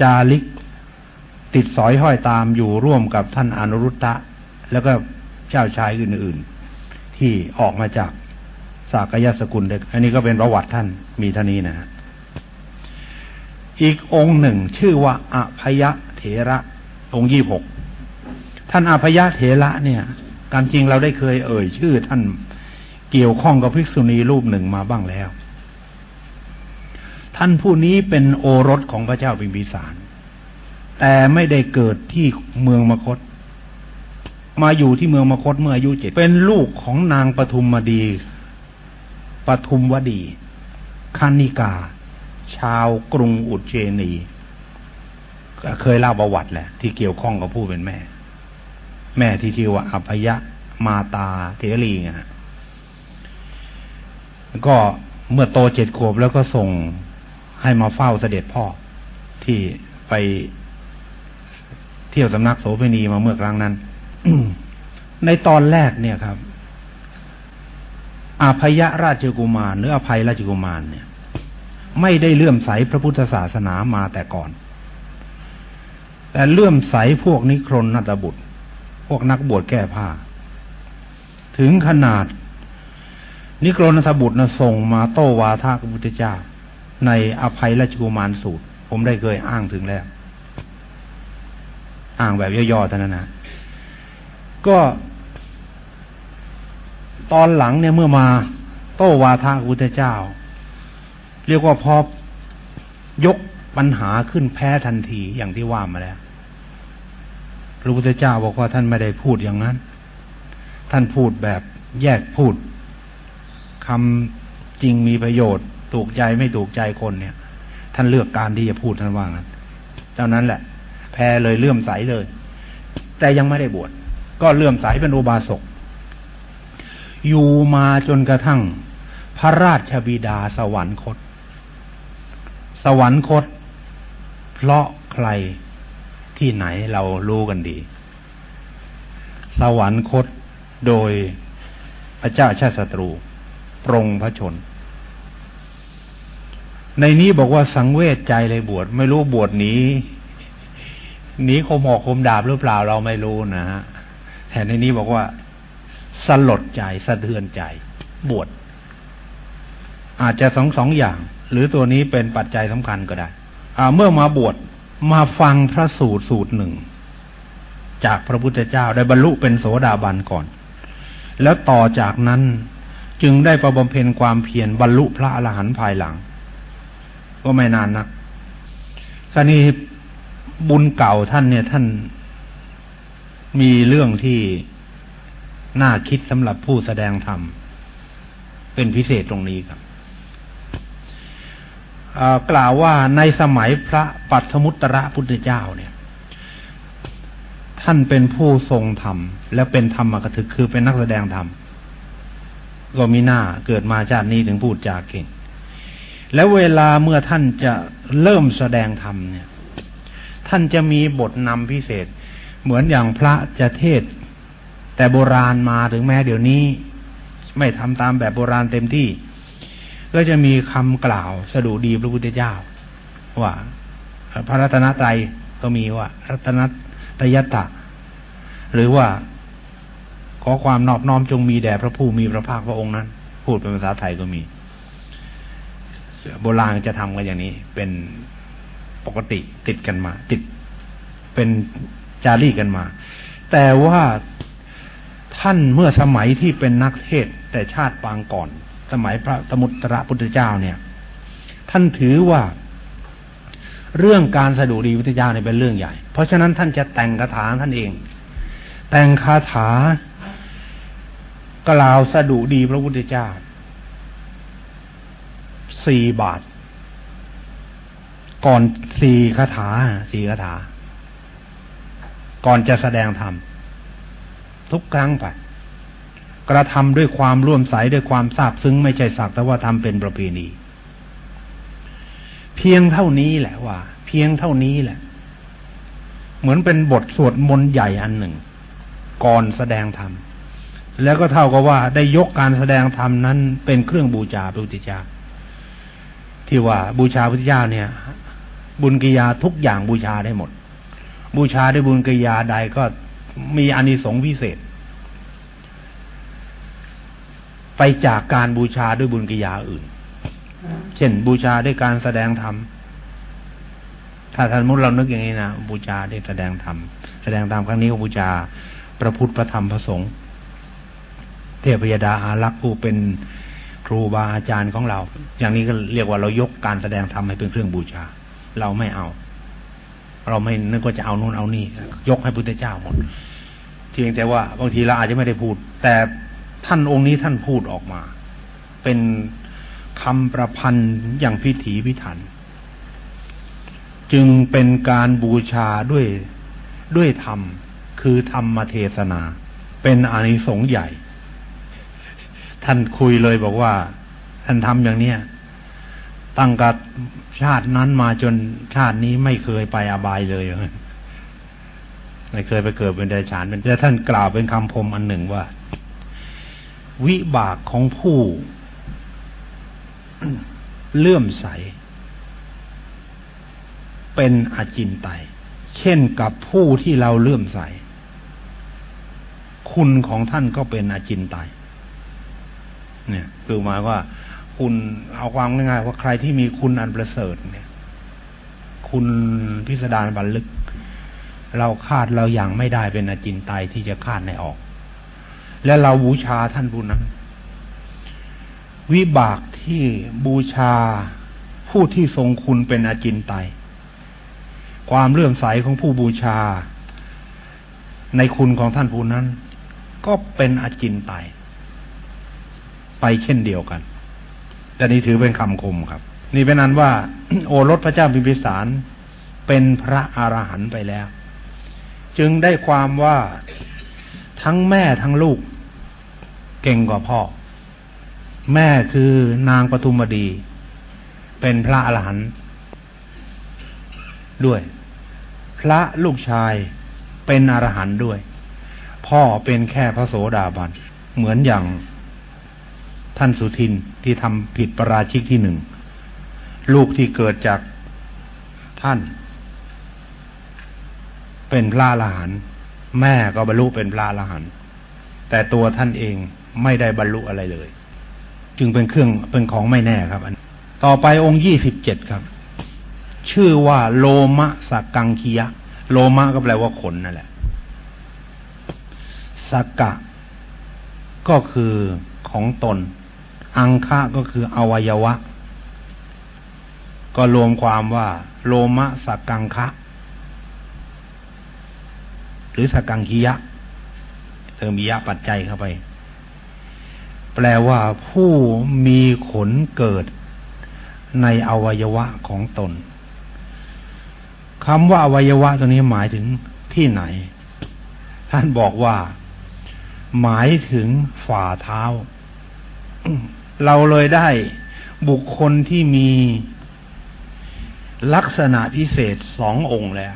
จาริกติดสอยห้อยตามอยู่ร่วมกับท่านอนุรุตตะ แล้วก็เจ้าชายอื่นๆ ที่ออกมาจากสากยสกุลเด็กอันนี้ก็เป็นประวัติท่านมีท่านี้นะฮะอีกองค์หนึ่งชื่อว่าอภยะเถระองค์ยี่หกท่านอภยะเถระเนี่ยการจริงเราได้เคยเอ่ยชื่อท่านเกี่ยวข้องกับภิกษุณีรูปหนึ่งมาบ้างแล้ว ท่านผู้นี้เป็นโอรสของพระเจ้าปิมพิสาร แต่ไม่ได้เกิดที่เมืองมคต มาอยู่ที่เมืองมคตเมื่ออายุเจ็ดเป็นลูกของนางปทุมมดีปทุมวดีคานิกา ชาวกรุงอุเจนี เคยเล่าประวัติแหละ ที่เกี่ยวข้องกับผู้เป็นแม่ แม่ที่ชื่อว่าอภยะมาตาเทรีไงก็เมื่อโตเจ็ดขวบแล้วก็ส่ง ให้มาเฝ้าเสด็จพ่อที่ไปเที่ยวสำนักโสเภณีมาเมื่อครั้งนั้นในตอนแรกเนี่ยครับอาภยราชกุมารหรืออภัยราชกุมารเนี่ย ไม่ได้เลื่อมใสพระพุทธศาสนามาแต่ก่อน แต่เลื่อมใสพวกนิครนนัตบุตร พวกนักบวชแก้ผ้า ถึงขนาด นิครนนัตบุตรนะส่งมาโต้วาทะพระพุทธเจ้า ในอภัยราชกุมารสูตร ผมได้เคยอ้างถึงแล้ว อ้างแบบย่อๆเท่านั้นนะก็ตอนหลังเนี่ยเมื่อมาโต้วาทางพุทธเจ้า เรียกว่าพอยกปัญหาขึ้นแพ้ทันทีอย่างที่ว่ามาแล้วพระพุทธเจ้าบอกว่าท่านไม่ได้พูดอย่างนั้น ท่านพูดแบบแยกพูดคำจริงมีประโยชน์ ถูกใจไม่ถูกใจคนเนี่ย ท่านเลือกการที่จะพูดท่านว่างั้นเจ้านั้นแหละ แพ้เลยเลื่อมใสเลย แต่ยังไม่ได้บวชก็เลื่อมใสเป็นอุบาสกอยู่มาจนกระทั่ง พระราชบิดาสวรรคต สวรรคต เพราะใครที่ไหนเรารู้กันดี สวรรคตโดยพระเจ้าชาติศัตรู ปรงพระชน ในนี้บอกว่าสังเวชใจเลยบวชไม่รู้บวชหนีหนีคมหอกคมดาบหรือเปล่าเราไม่รู้นะฮะแต่ในนี้บอกว่าสลดใจสะเทือนใจ บวชอาจจะสองสองอย่าง หรือตัวนี้เป็นปัจจัยสำคัญก็ได้เมื่อมาบวชมาฟังพระสูตรสูตรหนึ่ง จากพระพุทธเจ้าได้บรรลุเป็นโสดาบันก่อน แล้วต่อจากนั้นจึงได้ประบำเพ็ญความเพียรบรรลุพระอรหันต์ภายหลัง ก็ไม่นานนักครนี้บุญเก่าท่านเนี่ยท่านมีเรื่องที่น่าคิดสำหรับผู้แสดงธรรม เป็นพิเศษตรงนี้ครับกล่าวว่าในสมัยพระปัทมุตระพุทธเจ้าเนี่ย ท่านเป็นผู้ทรงธรรม และเป็นธรรมกถึกคือเป็นนักแสดงธรรม ก็มีหน้าเกิดมาชาตินี้ถึงพูดจาเก่ง แล้วเวลาเมื่อท่านจะเริ่มแสดงธรรมเนี่ย ท่านจะมีบทนำพิเศษ เหมือนอย่างพระจะเทศ แต่โบราณมาถึงแม้เดี๋ยวนี้ ไม่ทำตามแบบโบราณเต็มที่ ก็จะมีคำกล่าวสดุดีพระพุทธเจ้า ว่า พระรัตนตรัยก็มีว่า รัตนตยตะ หรือว่าขอความนอบน้อมจงมีแด่พระผู้มีพระภาคพระองค์นั้น พูดเป็นภาษาไทยก็มี โบราณจะทำกันอย่างนี้ เป็นปกติติดกันมา ติดเป็นจารีกันมา แต่ว่าท่านเมื่อสมัยที่เป็นนักเทศแต่ชาติปางก่อน สมัยพระสมุตระพุทธเจ้าเนี่ย ท่านถือว่าเรื่องการสะดุดีพุทธเจ้าเนี่ยเป็นเรื่องใหญ่ เพราะฉะนั้นท่านจะแต่งคาถาท่านเอง แต่งคาถากล่าวสะดุดีพระพุทธเจ้า สี่บาท ก่อนสี่คาถาสี่คาถา ก่อนจะแสดงธรรมทุกครั้งไปกระทำด้วยความร่วมใสด้วยความซาบซึ้งไม่ใช่สักแต่ว่าทำเป็นประเพณี เพียงเท่านี้แหละว่า เพียงเท่านี้แหละ เหมือนเป็นบทสวดมนต์ใหญ่อันหนึ่ง ก่อนแสดงธรรมแล้วก็เท่ากับว่าได้ยกการแสดงธรรมนั้นเป็นเครื่องบูชาพระพุทธเจ้า ที่ว่าบูชาพระเจ้าเนี่ย บุญกิยาทุกอย่างบูชาได้หมด บูชาได้บุญกิยาใดก็มีอานิสงส์พิเศษ ไปจากการบูชาด้วยบุญกิยาอื่น เช่น บูชาด้วยการแสดงธรรมถ้าท่านมุดเรานึกอย่างนี้นะบูชาได้แสดงธรรมแสดงธรรมครั้งนี้ก็บูชาพระพุทธพระธรรมพระสงฆ์เทพยดาอารักษ์ผู้เป็น ครูบาอาจารย์ของเรา อย่างนี้ก็เรียกว่าเรายกการแสดงธรรมให้เป็นเครื่องบูชา เราไม่เอา เราไม่นึกว่าจะเอานู่นเอานี่ ยกให้พุทธเจ้าหมดเพียงแต่ว่าบางทีเราอาจจะไม่ได้พูด แต่ท่านองค์นี้ท่านพูดออกมา เป็นคำประพันธ์อย่างพิถีพิถัน จึงเป็นการบูชาด้วยด้วยธรรม คือธรรมเทศนา เป็นอานิสงส์ใหญ่ ท่านคุยเลยบอกว่า ท่านทำอย่างเนี้ยตั้งกับชาตินั้นมาจนชาตินี้ไม่เคยไปอบายเลยไม่เคยไปเกิดเป็นเดรัจฉานเป็นแต่ท่านกล่าวเป็นคำพมอันหนึ่งว่า วิบากของผู้เลื่อมใส เป็นอาจินไตเช่นกับผู้ที่เราเลื่อมใส คุณของท่านก็เป็นอาจินไต เนี่ยคือหมายว่าคุณเอาความง่ายๆว่าใครที่มีคุณอันประเสริฐเนี่ย คุณพิสดารบรรลึก เราคาดเราอย่างไม่ได้เป็นอจินไตยที่จะคาดในออก และเราบูชาท่านผู้นั้น วิบากที่บูชาผู้ที่ทรงคุณเป็นอจินไตยความเลื่อมใสของผู้บูชา ในคุณของท่านผู้นั้น ก็เป็นอจินไตย ไปเช่นเดียวกันแต่นี้ถือเป็นคำคมครับ นี่เป็นนั้นว่า โอรสพระเจ้าพิมพิสารเป็นพระอรหันต์ไปแล้ว จึงได้ความว่าทั้งแม่ทั้งลูก เก่งกว่าพ่อ แม่คือนางปทุมดี เป็นพระอรหันต์ด้วย พระลูกชายเป็นอรหันต์ด้วย พ่อเป็นแค่พระโสดาบันเหมือนอย่าง ท่านสุทินที่ทำผิดประราชิกที่หนึ่ง ลูกที่เกิดจากท่าน เป็นพระอรหันต์แม่ก็บรรลุเป็นพระอรหันต์แต่ตัวท่านเองไม่ได้บรรลุอะไรเลย จึงเป็นเครื่องเป็นของไม่แน่ครับ อัน ต่อไปองค์ยี่สิบเจ็ดครับ ชื่อว่าโลมะสักกังคียะ โลมะก็แปลว่าขนนั่นแหละสักกะ ก็คือของตน อังคะก็คืออวัยวะ ก็รวมความว่า โลมะสักกังคะ หรือสักกังคียะ เติมยะปัจจัยเข้าไป แปลว่าผู้มีขนเกิดในอวัยวะของตนคำว่าอวัยวะตัวนี้หมายถึงที่ไหน ท่านบอกว่า หมายถึงฝ่าเท้า เราเลยได้บุคคลที่มีลักษณะพิเศษสององค์แล้ว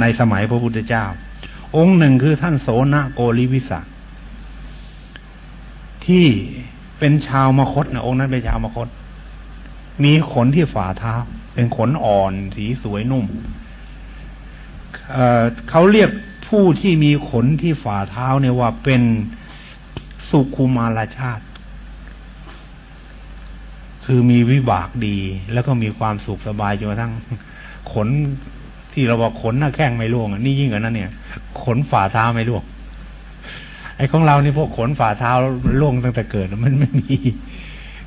ในสมัยพระพุทธเจ้า องค์หนึ่งคือท่านโสนโกริวิสาที่เป็นชาวมคตนะองค์นั้นเป็นชาวมคต มีขนที่ฝ่าเท้า เป็นขนอ่อนสีสวยนุ่มเเขาเรียกผู้ที่มีขนที่ฝ่าเท้าเนี่ยว่าเป็นสุคุมารชาติ คือมีวิบากดี แล้วก็มีความสุขสบายจนกระทั่งขนที่เราบอกขนหน้าแข้งไม่ร่วงนี่ยิ่งกว่านั้นเนี่ย ขนฝ่าเท้าไม่ร่วงไอ้ของเรานี่พวกขนฝ่าเท้าร่วงตั้งแต่เกิดมันไม่มี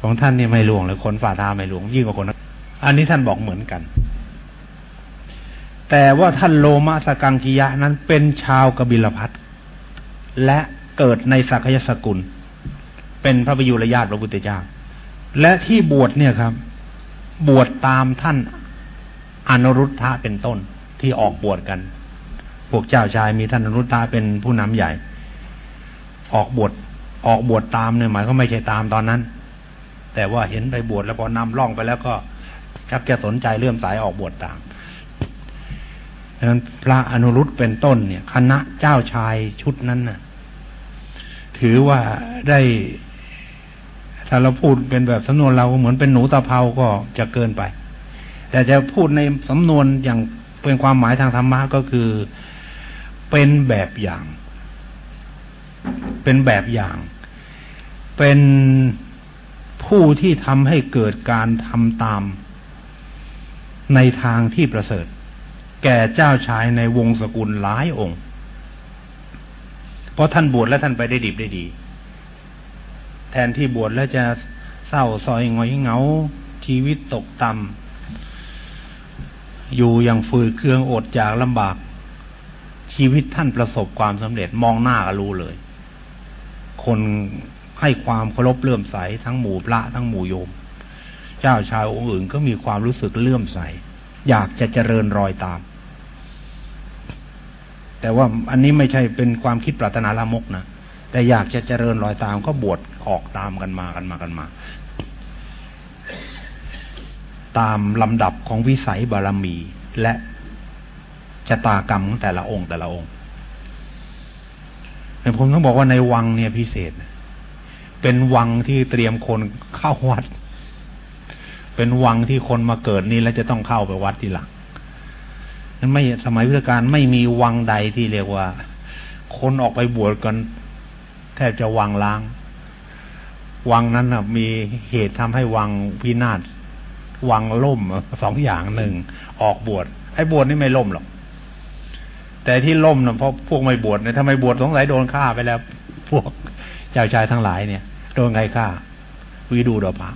ของท่านนี่ไม่ร่วงเลยขนฝ่าเท้าไม่ร่วงยิ่งกว่าคนอันนี้ท่านบอกเหมือนกัน แต่ว่าท่านโลมาสกังกิยะนั้นเป็นชาวกบิลพัทและเกิดในสักยสกุล เป็นพระบิยุรญาติพระพุทธเจ้า และที่บวชเนี่ยครับ บวชตามท่านอนุรุทธะเป็นต้นที่ออกบวชกัน พวกเจ้าชายมีท่านอนุตตาเป็นผู้นำใหญ่ ออกบวชออกบวชตามเนี่ยหมายก็ไม่ใช่ตามตอนนั้น แต่ว่าเห็นไปบวชแล้วพอนำล่องไปแล้วก็ชักจะสนใจเลื่อมสายออกบวชตามดังนั้นพระอนุรุตเป็นต้นเนี่ย คณะเจ้าชายชุดนั้นน่ะ ถือว่าได้ ถ้าเราพูดเป็นแบบสำนวนเราเหมือนเป็นหนูตะเภาก็จะเกินไป แต่จะพูดในสำนวนอย่างเป็นความหมายทางธรรมะก็คือเป็นแบบอย่าง เป็นแบบอย่าง เป็นผู้ที่ทำให้เกิดการทำตาม ในทางที่ประเสริฐ แก่เจ้าชายในวงสกุลหลายองค์ เพราะท่านบวชแล้วท่านไปได้ดีได้ดี แทนที่บวชแล้วจะเศร้าซอยงอยเหงา ชีวิตตกต่ำอยู่อย่างฝืดเคืองอดอยากลำบาก ชีวิตท่านประสบความสำเร็จมองหน้าก็รู้เลย คนให้ความเคารพเลื่อมใสทั้งหมู่พระทั้งหมู่โยม เจ้าชายองค์อื่นก็มีความรู้สึกเลื่อมใส อยากจะเจริญรอยตาม แต่ว่าอันนี้ไม่ใช่เป็นความคิดปรารถนาละมกนะแต่อยากจะเจริญรอยตามก็บวช ออกตามกันมากันมากันมา ตามลำดับของวิสัยบารมี และชะตากรรมของแต่ละองค์แต่ละองค์แต่ผมต้องบอกว่าในวังเนี่ยพิเศษ เป็นวังที่เตรียมคนเข้าวัด เป็นวังที่คนมาเกิดนี่แล้วจะต้องเข้าไปวัดทีหลังนั้นไม่สมัยพุทธกาลไม่มีวังใดที่เรียกว่า คนออกไปบวชกันแทบจะวังล้าง วังนั้นนะมีเหตุทำให้วังพินาศวังล่มสองอย่างหนึ่งออกบวชไอ้บวชนี่ไม่ล่มหรอก แต่ที่ล่มนะเพราะพวกไม่บวชเนี่ยทำไมบวชสงสัยโดนฆ่าไปแล้ว พวกเจ้าชายทั้งหลายเนี่ย โดนใครฆ่าวิดูดอภะ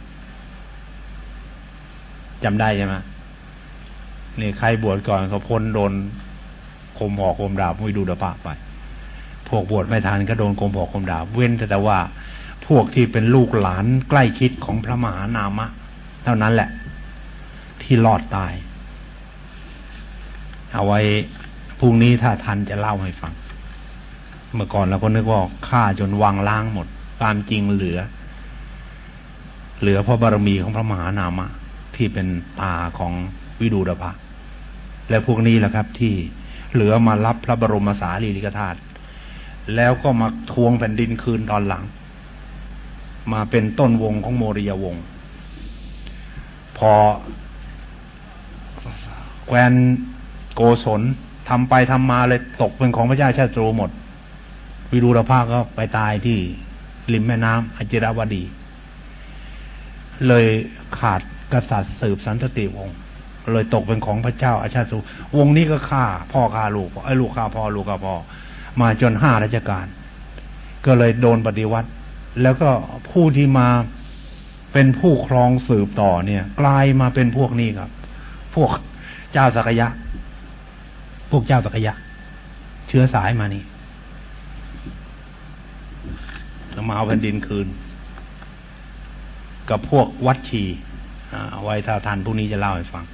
จำได้ใช่ไหมนี่ใครบวชก่อนเขาพ้นโดนคมหอกคมดาบไม่ดูดาปะไปพวกบวชไม่ทันก็โดนคมหอกคมดาบเว้นแต่ว่า พวกที่เป็นลูกหลานใกล้ชิดของพระมหานามะ เท่านั้นแหละ ที่รอดตาย เอาไว้พรุ่งนี้ถ้าทันจะเล่าให้ฟัง เมื่อก่อนเราก็นึกว่าฆ่าจนวางล้างหมดความจริงเหลือ เหลือเพราะบารมีของพระมหานามะ ที่เป็นตาของวิดูดภะและพวกนี้แหละครับ ที่เหลือมารับพระบรมสารีริกธาตุแล้วก็มาทวงแผ่นดินคืนตอนหลัง มาเป็นต้นวงของโมริยวงศ์พอแควนโกศลทำไปทำมาเลยตกเป็นของพระเจ้าชาตรูหมด วิดูรภาก็ไปตายที่ริมแม่น้ำอจิรวดี เลยขาดกษัตริย์สืบสันติวงศ์เลยตกเป็นของพระเจ้าอาชาติสุวงนี้ก็ฆ่า พ่อฆ่าลูกไอ้ลูกฆ่าพ่อลูกฆ่าพ่อมาจนห้าราชการ ก็เลยโดนปฏิวัติ แล้วก็ผู้ที่มาเป็นผู้ครองสืบต่อเนี่ย กลายมาเป็นพวกนี้ครับ พวกเจ้าสักยะ พวกเจ้าสักยะ เชื้อสายมานี่แล้วมาเอาแผ่นดินคืน กับพวกวัดชีเอาไว้ถ้าทันพรุ่งนี้จะเล่าให้ฟัง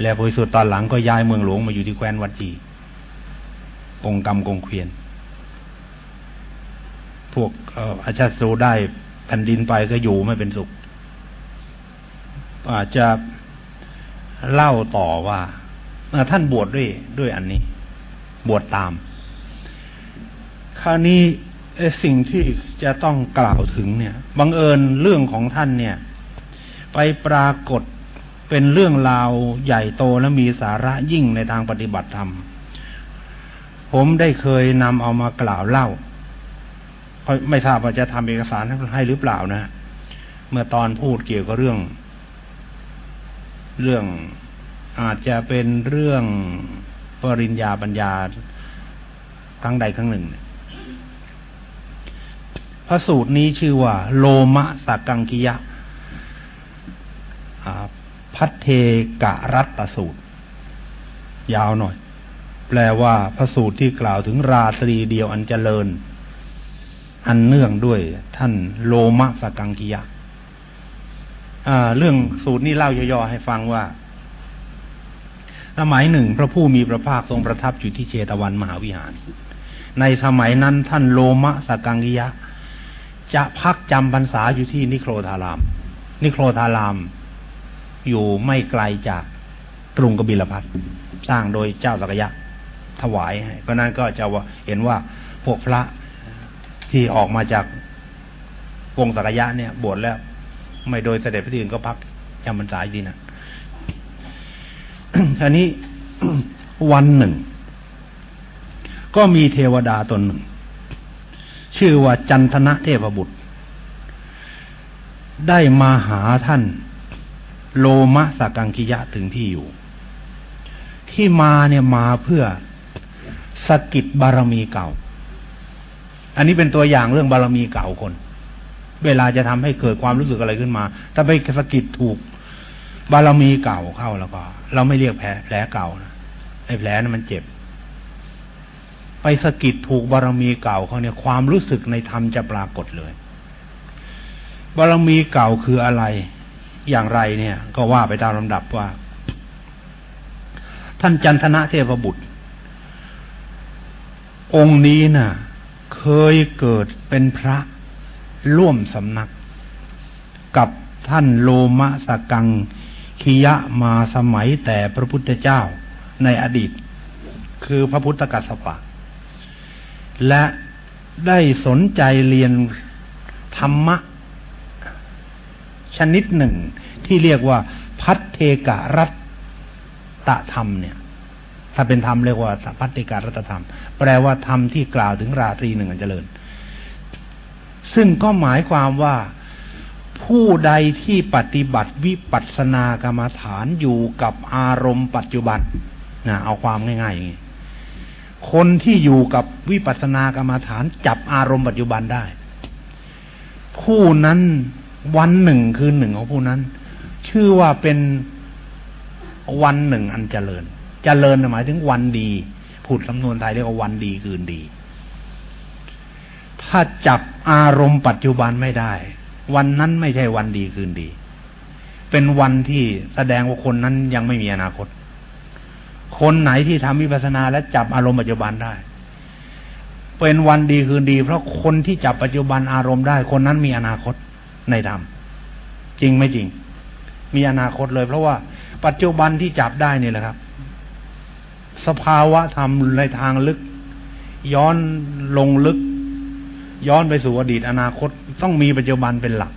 แล้วพอสุดตอนหลังก็ย้ายเมืองหลวงมาอยู่ที่แคว้นวัดจีกงกรรมกงเคียน พวกอาชาติสูได้แผ่นดินไปก็อยู่ไม่เป็นสุข อาจจะเล่าต่อว่าท่านบวชดด้วยด้วยอันนี้ บวชตาม คราวนี้สิ่งที่จะต้องกล่าวถึงเนี่ยบังเอิญเรื่องของท่านเนี่ย ไปปรากฏเป็นเรื่องราวใหญ่โตและมีสาระยิ่งในทางปฏิบัติธรรม ผมได้เคยนำเอามากล่าวเล่า ไม่ทราบว่าจะทำเอกสารให้หรือเปล่านะเมื่อตอนพูดเกี่ยวกับเรื่อง เรื่องอาจจะเป็นเรื่องปริญญาปัญญาครั้งใดครั้งหนึ่งพระสูตรนี้ชื่อว่า โลมะสักกังกิยะพัทเทกะรัตสูตร ยาวหน่อย แปลว่าพระสูตรที่กล่าวถึงราตรีเดียวอันเจริญ อันเนื่องด้วยท่านโลมะสกังกิยะเรื่องสูตรนี้เล่าย่อๆให้ฟังว่า สมัยหนึ่งพระผู้มีพระภาคทรงประทับอยู่ที่เชตวันมหาวิหาร ในสมัยนั้นท่านโลมะสกังกิยะ จะพักจำพรรษาอยู่ที่นิโครธาราม นิโครธาราม อยู่ไม่ไกลจากกรุงกบิลพัทสร้างโดยเจ้าสักยะถวายให้เพราะนั้นก็จะเห็นว่าพวกพระ ที่ออกมาจากวงสักยะเนี่ย บวชแล้ว ไม่โดยเสด็จพระที่อื่นก็พักจำพรรษาดีนะอันนี้วันหนึ่ง ก็มีเทวดาตนหนึ่ง ชื่อว่าจันทนะเทพบุตร ได้มาหาท่าน โลมะสักังคิยะถึงที่อยู่ ที่มาเนี่ยมาเพื่อสกิดบารมีเก่า อันนี้เป็นตัวอย่างเรื่องบารมีเก่าคน เวลาจะทำให้เกิดความรู้สึกอะไรขึ้นมา ถ้าไปสกิดถูกบารมีเก่าเข้าแล้วก็ เราไม่เรียกแผลแผลเก่านะไอ้แผลนั้นมันเจ็บ ไปสกิดถูกบารมีเก่าเขาเนี่ยความรู้สึกในธรรมจะปรากฏเลย บารมีเก่าคืออะไร อย่างไรเนี่ย ก็ว่าไปตามลำดับว่า ท่านจันทนะเทพบุตร องค์นี้นะ่ะ ยเกิดเป็นพระร่วมสำนัก กับท่านโลมะสกังคียะมาสมัยแต่พระพุทธเจ้าในอดีต คือพระพุทธกัสสปะ และได้สนใจเรียนธรรมะ ชนิดหนึ่งที่เรียกว่าพัทเทกะรัตตธรรมเนี่ย ถ้าเป็นธรรมเรียกว่าพัทเทกะรัตธรรม แปลว่าธรรมที่กล่าวถึงราตรีหนึ่งอันเจริญ ซึ่งก็หมายความว่าผู้ใดที่ปฏิบัติวิปัสสนากรรมฐานอยู่กับอารมณ์ปัจจุบันนะเอาความง่ายๆอย่างนี้คนที่อยู่กับวิปัสสนากรรมฐานจับอารมณ์ปัจจุบันได้ ผู้นั้นวันหนึ่งคืนหนึ่งของผู้นั้น ชื่อว่าเป็นวันหนึ่งอันเจริญ เจริญหมายถึงวันดีพูดสำนวนไทยเรียกว่าวันดีคืนดี ถ้าจับอารมณ์ปัจจุบันไม่ได้ วันนั้นไม่ใช่วันดีคืนดี เป็นวันที่แสดงว่าคนนั้นยังไม่มีอนาคต คนไหนที่ทำวิปัสสนาและจับอารมณ์ปัจจุบันได้ เป็นวันดีคืนดี เพราะคนที่จับปัจจุบันอารมณ์ได้ คนนั้นมีอนาคตในธรรมจริงไม่จริง มีอนาคตเลย เพราะว่าปัจจุบันที่จับได้นี่แหละครับ สภาวะธรรมในทางลึก ย้อนลงลึก ย้อนไปสู่อดีตอนาคตต้องมีปัจจุบันเป็นหลัก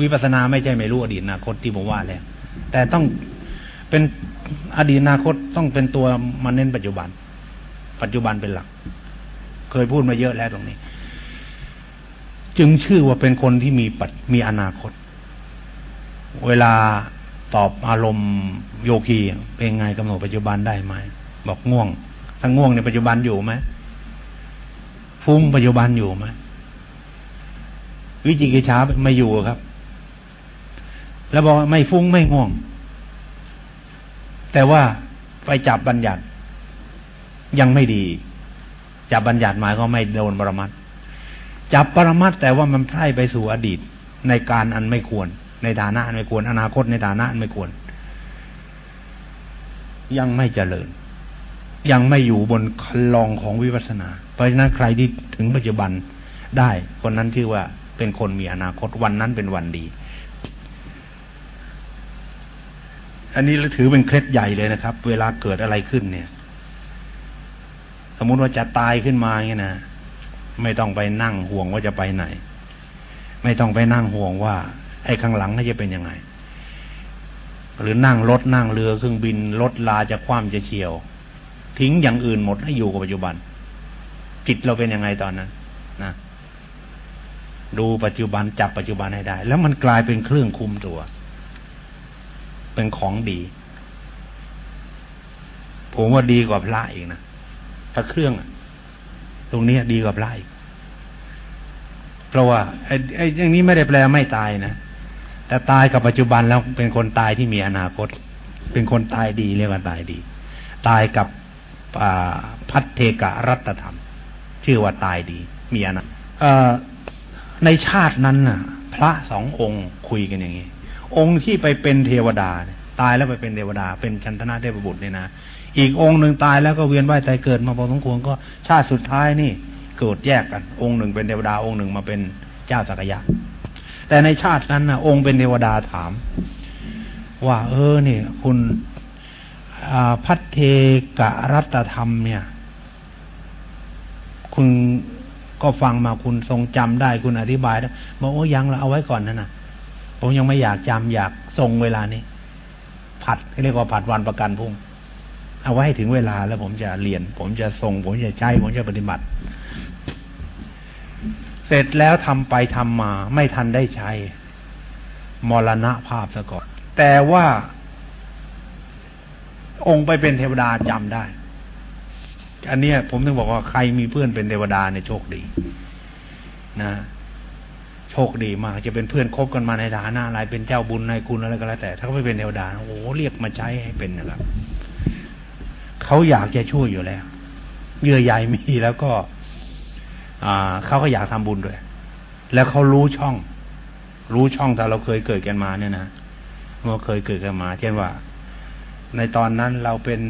วิปัสสนาไม่ใช่ไม่รู้อดีตอนาคตที่ผมว่าแล้วแต่ต้องเป็นอดีตอนาคตต้องเป็นตัวมาเน้นปัจจุบัน ปัจจุบันเป็นหลัก เคยพูดมาเยอะแล้วตรงนี้ จึงชื่อว่าเป็นคนที่มีปัจมีอนาคต เวลา ตอบอารมณ์โยคีเป็นไงกำหนดปัจจุบันได้ไหมบอกง่วงถ้าง่วงในปัจจุบันอยู่ไหมฟุ้งปัจจุบันอยู่ไหมวิจิกิจฉาไม่อยู่ครับ แล้วบอกไม่ฟุ้งไม่ง่วง แต่ว่าไปจับบัญญัติ ยังไม่ดี จับบัญญัติหมายก็ไม่โดนปรมัตจับปรมัตแต่ว่ามันไพร่ไปสู่อดีตในการอันไม่ควร ในฐานะไม่ควร อนาคตในฐานะไม่ควร ยังไม่เจริญ ยังไม่อยู่บนคลองของวิปัสสนา เพราะฉะนั้นใครที่ถึงปัจจุบันได้คนนั้นชื่อว่าเป็นคนมีอนาคตวันนั้นเป็นวันดี อันนี้ถือเป็นเคล็ดใหญ่เลยนะครับ เวลาเกิดอะไรขึ้นเนี่ย สมมติว่าจะตายขึ้นมาเนี่ยนะไม่ต้องไปนั่งห่วงว่าจะไปไหน ไม่ต้องไปนั่งห่วงว่า ไอ้ข้างหลังจะเป็นยังไง หรือนั่งรถนั่งเรือเครื่องบินรถลาจะคว่ำจะเฉียว ทิ้งอย่างอื่นหมดให้อยู่กับปัจจุบัน จิตเราเป็นยังไงตอนนั้นนะดูปัจจุบันจับปัจจุบันให้ได้ แล้วมันกลายเป็นเครื่องคุมตัว เป็นของดี ผมว่าดีกว่าพระอีกนะถ้าเครื่องตรงนี้ดีกว่าพระอีกเพราะว่าไอ้ไอ้อย่างนี้ไม่ได้แปลไม่ตายนะ แต่ตายกับปัจจุบันแล้วเป็นคนตายที่มีอนาคต เป็นคนตายดีเรียกว่าตายดี ตายกับพัทเทกะรัตธรรม ชื่อว่าตายดีมีอนะในชาตินั้นน่ะ พระสององค์คุยกันอย่างนี้องค์ที่ไปเป็นเทวดาตายแล้วไปเป็นเทวดา เป็นชันทนาเทพบุตรเนี่ยนะอีกองค์หนึ่งตายแล้วก็เวียนว่ายตายเกิดมาพอสมควรก็ชาติสุดท้ายนี่เกิดแยกกัน องค์หนึ่งเป็นเทวดาองค์หนึ่งมาเป็นเจ้าสักยะ แต่ในชาตินั้นนะองค์เป็นเทวดาถาม ว่า เออเนี่ยคุณพัทเทกะรัตธรรมเนี่ย คุณก็ฟังมาคุณทรงจำได้คุณอธิบายได้บอกโอ้ยังเราเอาไว้ก่อนนะนะผมยังไม่อยากจำอยากทรงเวลานี้ ผัดเรียกว่าผัดวันประกันพุ่ง เอาไว้ให้ถึงเวลาแล้วผมจะเรียน ผมจะทรง ผมจะใช้ผมจะปฏิบัติ เสร็จแล้วทำไปทำมา ไม่ทันได้ใช้ มรณะภาพซะก่อน แต่ว่า องค์ไปเป็นเทวดาจำได้ อันเนี้ยผมถึงบอกว่าใครมีเพื่อนเป็นเทวดาเนี่ยโชคดี นะโชคดีมาก จะเป็นเพื่อนคบกันมาในฐานะอะไรเป็นเจ้าบุญนายคุณอะไรก็แล้วแต่ ถ้าเขาไม่เป็นเทวดาโอ้เรียกมาใช้ให้เป็นนะครับเขาอยากจะช่วยอยู่แล้วเยื่อใยมีแล้วก็ เขาก็อยากทำบุญด้วย แล้วเขารู้ช่อง รู้ช่องถ้าเราเคยเกิดกันมาเนี่ยนะเมื่อเคยเกิดกันมา เช่นว่า ในตอนนั้นเราเป็น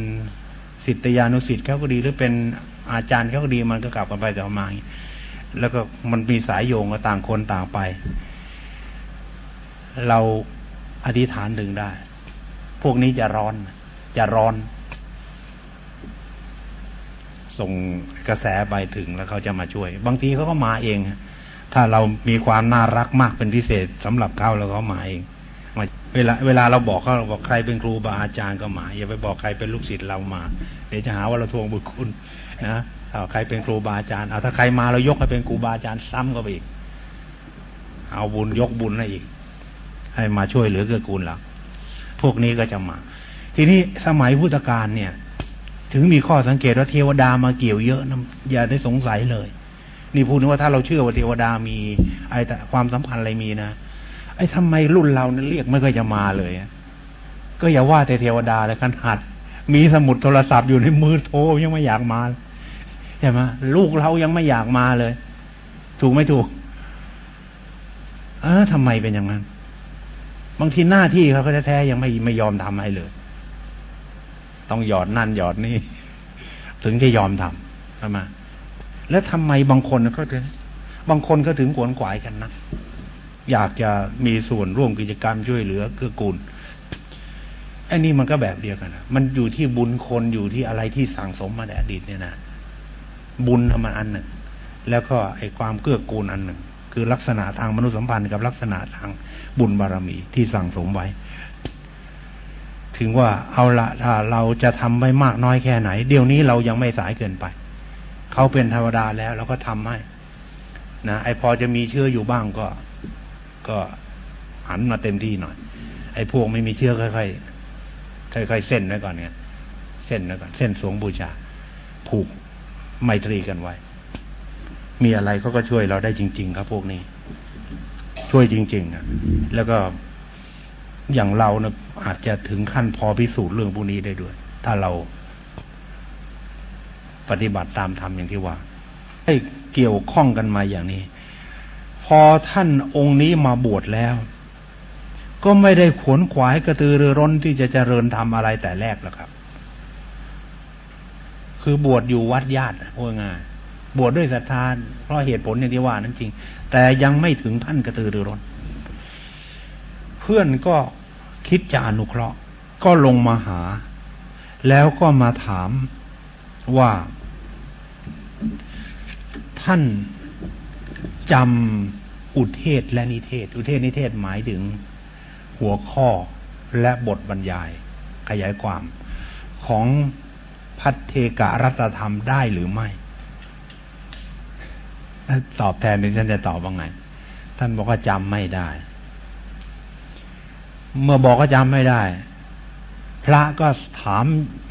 สิทธิยานุสิทธิ์เขาก็ดีหรือเป็นอาจารย์เขาก็ดีมันก็กลับกันไปต่อมาแล้วก็มันมีสายโยงก็ต่างคนต่างไป เราอธิษฐานดึงได้ พวกนี้จะร้อน จะร้อน ส่ง กระแสไปถึงแล้วเขาจะมาช่วย บางทีเขาก็มาเอง ถ้าเรามีความน่ารักมากเป็นพิเศษสำหรับเขาแล้วเขามาเองมาเวลาเวลาเราบอกเขาเราบอกใครเป็นครูบาอาจารย์ก็มา อย่าไปบอกใครเป็นลูกศิษย์เรามา เดี๋ยวจะหาว่าเราทวงบุญคุณนะเอาใครเป็นครูบาอาจารย์เอาถ้าใครมาเรายกให้เป็นครูบาอาจารย์ซ้ำก็ไปอีก เอาบุญยกบุญให้อีก ให้มาช่วยเหลือเกื้อกูลเราพวกนี้ก็จะมา ทีนี้สมัยพุทธกาลเนี่ย ถึงมีข้อสังเกตว่าเทวดามาเกี่ยวเยอะนะอย่าได้สงสัยเลย นี่พูดว่าถ้าเราเชื่อว่าเทวดามีไอ้ความสัมพันธ์อะไรมีนะไอ้ทำไมรุ่นเราเนี่ยเรียกไม่เคยจะมาเลยก็อย่าว่าแต่เทวดาเลยขนาดมีสมุดโทรศัพท์อยู่ในมือโทรยังไม่อยากมาใช่ไหมลูกเรายังไม่อยากมาเลย ถูกไม่ถูกเออทำไมเป็นอย่างนั้น บางทีหน้าที่เขาก็แท้ๆยังไม่ไม่ยอมทำให้เลย ต้องหยอดนั่นหยอดนี่ ถึงจะยอมทำใช่ไหมแล้วทำไมบางคนก็ถึงบางคนก็ถึงขวนขวายกันนะอยากจะมีส่วนร่วมกิจกรรมช่วยเหลือเกื้อกูลไอ้นี่มันก็แบบเดียวกันนะมันอยู่ที่บุญคนอยู่ที่อะไรที่สั่งสมมาแต่อดีตเนี่ยนะบุญทำมาอันหนึ่ง แล้วก็ไอ้ความเกื้อกูลอันหนึ่ง คือลักษณะทางมนุษยสัมพันธ์กับลักษณะทางบุญบารรมีที่สั่งสมไว้ ถึงว่าเอาละถ้าเราจะทำไว้มากน้อยแค่ไหน เดี๋ยวนี้เรายังไม่สายเกินไป เขาเป็นธรรมดาแล้วเราก็ทำให้นะไอ้พอจะมีเชื่ออยู่บ้างก็ ก็หันมาเต็มที่หน่อย ไอ้พวกไม่มีเชื่อค่อยๆค่อยๆเส้นไว้ก่อนเนี่ยเส้นไว้ก่อนเส้นสวงบูชาผูกไมตรีกันไว้ มีอะไรเขาก็ช่วยเราได้จริง ๆ ครับ พวกนี้ ช่วยจริง ๆ นะแล้วก็ อย่างเราเนะอาจจะถึงขั้นพอพิสูจน์เรื่องพวกนี้ได้ด้วย ถ้าเราปฏิบัติตามธรรมอย่างที่ว่า ให้เกี่ยวข้องกันมาอย่างนี้ พอท่านองค์นี้มาบวชแล้ว ก็ไม่ได้ขวนขวายกระตือรือร้นที่จะเจริญทำอะไรแต่แรกแล้วครับ คือบวชอยู่วัดญาติพูดง่ายบวชดด้วยศรัทธาเพราะเหตุผลอย่างที่ว่านั้นจริง แต่ยังไม่ถึงท่านกระตือรือร้น เพื่อนก็ คิดจะอนุเคราะห์ ก็ลงมาหา แล้วก็มาถามว่า ท่านจำอุเทศและนิเทศ อุเทศนิเทศหมายถึงหัวข้อและบทบรรยาย ขยายความของพัทเทกะรัตธรรมได้หรือไม่ตอบแทนดิฉันจะตอบว่าไง ท่านบอกว่าจำไม่ได้ เมื่อบอกว่าจำไม่ได้ พระก็ถาม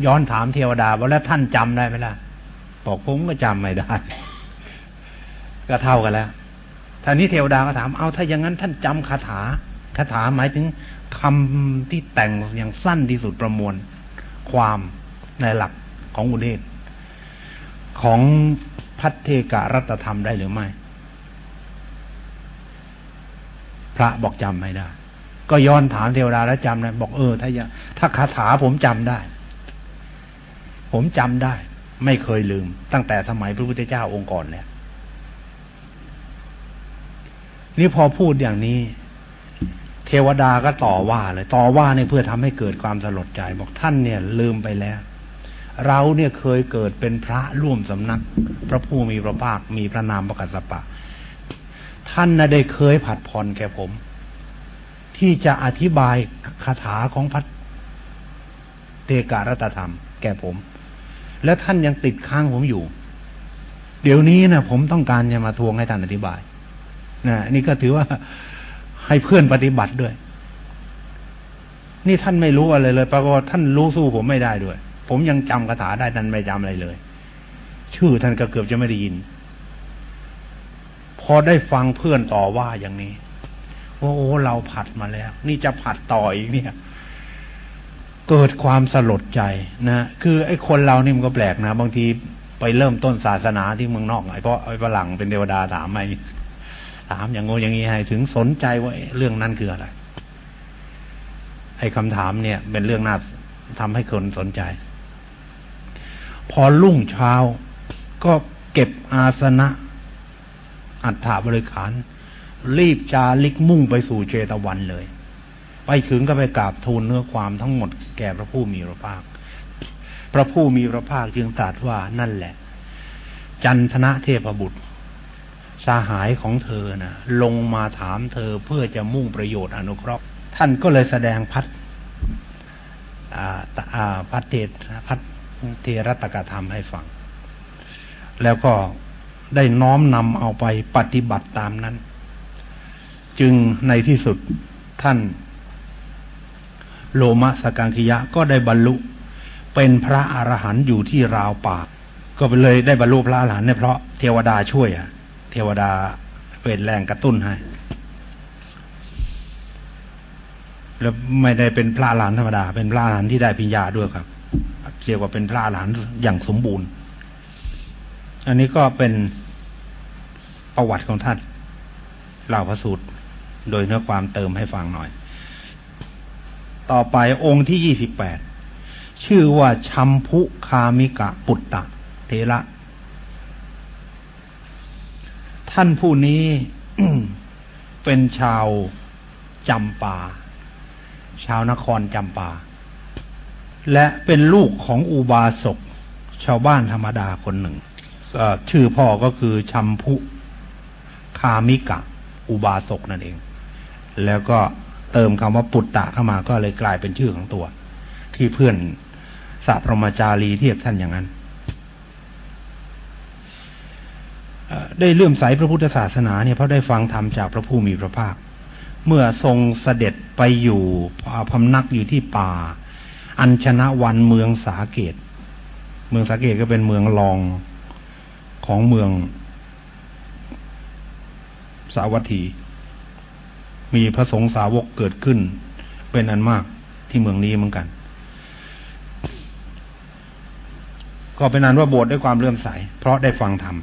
ย้อนถามเทวดาว่าแล้วท่านจำได้ไหมล่ะบอกผมก็จำไม่ได้ ก็เท่ากันแล้วท่านี้เทวดาก็ถามเอาถ้าอย่างนั้นท่านจำคาถาคาถาหมายถึงคำที่แต่งอย่างสั้นที่สุดประมวล ความในหลักของอุเทศ ของพัทเทกะรัตธรรมได้หรือไม่ พระบอกจำไม่ได้ ก็ย้อนถามเทวดาแล้วจำนะบอกเออถ้าถ้าคาถาผมจำได้ ผมจำได้ ไม่เคยลืม ตั้งแต่สมัยพระพุทธเจ้าองค์ก่อนเนี่ยนี่พอพูดอย่างนี้ เทวดาก็ต่อว่าเลย ต่อว่าเนี่ยเพื่อทำให้เกิดความสลดใจ บอกท่านเนี่ย ลืมไปแล้ว เราเนี่ยเคยเกิดเป็นพระร่วมสำนัก พระผู้มีพระภาคมีพระนามประกาศปะ ท่านน่ะได้เคยผัดผ่อนแก่ผม ที่จะอธิบายคาถาของพัทเตการัตธรรม แก่ผม และท่านยังติดค้างผมอยู่ เดี๋ยวนี้นะผมต้องการจะมาทวงให้ท่านอธิบายนะนี่ก็ถือว่าให้เพื่อนปฏิบัติด้วย นี่ท่านไม่รู้อะไรเลยปรากฏท่านรู้สู้ผมไม่ได้ด้วย ผมยังจำคาถาได้ท่านไม่จำอะไรเลย ชื่อท่านก็เกือบจะไม่ได้ยิน พอได้ฟังเพื่อนต่อว่าอย่างนี้ ว่าโอ้เราผัดมาแล้ว นี่จะผัดต่ออีกเนี่ย เกิดความสลดใจนะคือไอ้คนเรานี่มันก็แปลกนะ บางทีไปเริ่มต้นศาสนาที่เมืองนอกไอ้เพราะไอ้ฝรั่งเป็นเทวดาถามไมถามอย่างโงอย่างนี้ให้ถึงสนใจว่าเรื่องนั้นคืออะไรไอ้คำถามเนี่ย เป็นเรื่องน่าทำให้คนสนใจ พอรุ่งเช้าก็เก็บอาสนะอัฐบริขาร รีบจาริกมุ่งไปสู่เจตวันเลย ไปถึงก็ไปกราบทูลเนื้อความทั้งหมดแก่พระผู้มีพระภาค พระผู้มีพระภาคจึงตรัสว่านั่นแหละ จันทนะเทพบุตรสาหายของเธอนะลงมาถามเธอเพื่อจะมุ่งประโยชน์อนุเคราะห์ ท่านก็เลยแสดงพัดพัดเทศพัดเทรตกธรรมให้ฟัง แล้วก็ได้น้อมนำเอาไปปฏิบัติตามนั้น จึงในที่สุดท่าน โลมะสกังคิยะก็ได้บรรลุ เป็นพระอรหันต์อยู่ที่ราวปากก็ไปเลยได้บรรลุพระอรหันต์เนี่ยเพราะเทวดาช่วยอะ เทวดาเป็นแรงกระตุ้นให้แล้วไม่ได้เป็นพระหลานธรรมดา เป็นพระหลานที่ได้ปิญญาด้วยครับเรียกว่าเป็นพระหลานอย่างสมบูรณ์ อันนี้ก็เป็นประวัติของท่านเล่าพระสูตร โดยเนื้อความเติมให้ฟังหน่อย ต่อไปองค์ที่ยี่สิบแปดชื่อว่าชัมพุคามิกะปุตตะ เทระ ท่านผู้นี้เป็นชาวจำปา ชาวนครจำปา และเป็นลูกของอุบาสกชาวบ้านธรรมดาคนหนึ่งชื่อพ่อก็คือชัมพุคามิกะ อุบาสกนั่นเอง แล้วก็เติมคำว่าปุตตะเข้ามาก็เลยกลายเป็นชื่อของตัว ที่เพื่อนสัพรมจารีเทียบท่านอย่างนั้นได้เลื่อมใสพระพุทธศาสนาเนี่ยเพราะได้ฟังธรรมจากพระผู้มีพระภาค เมื่อทรงเสด็จไปอยู่พำนักอยู่ที่ป่า อัญชนะวันเมืองสาเกต เมืองสาเกตก็เป็นเมืองรองของเมืองสาวัตถี มีพระสงฆ์สาวกเกิดขึ้น เป็นอันมากที่เมืองนี้เหมือนกัน ก็เป็นอันว่าบวชด้วยความเลื่อมใส เพราะได้ฟังธรรม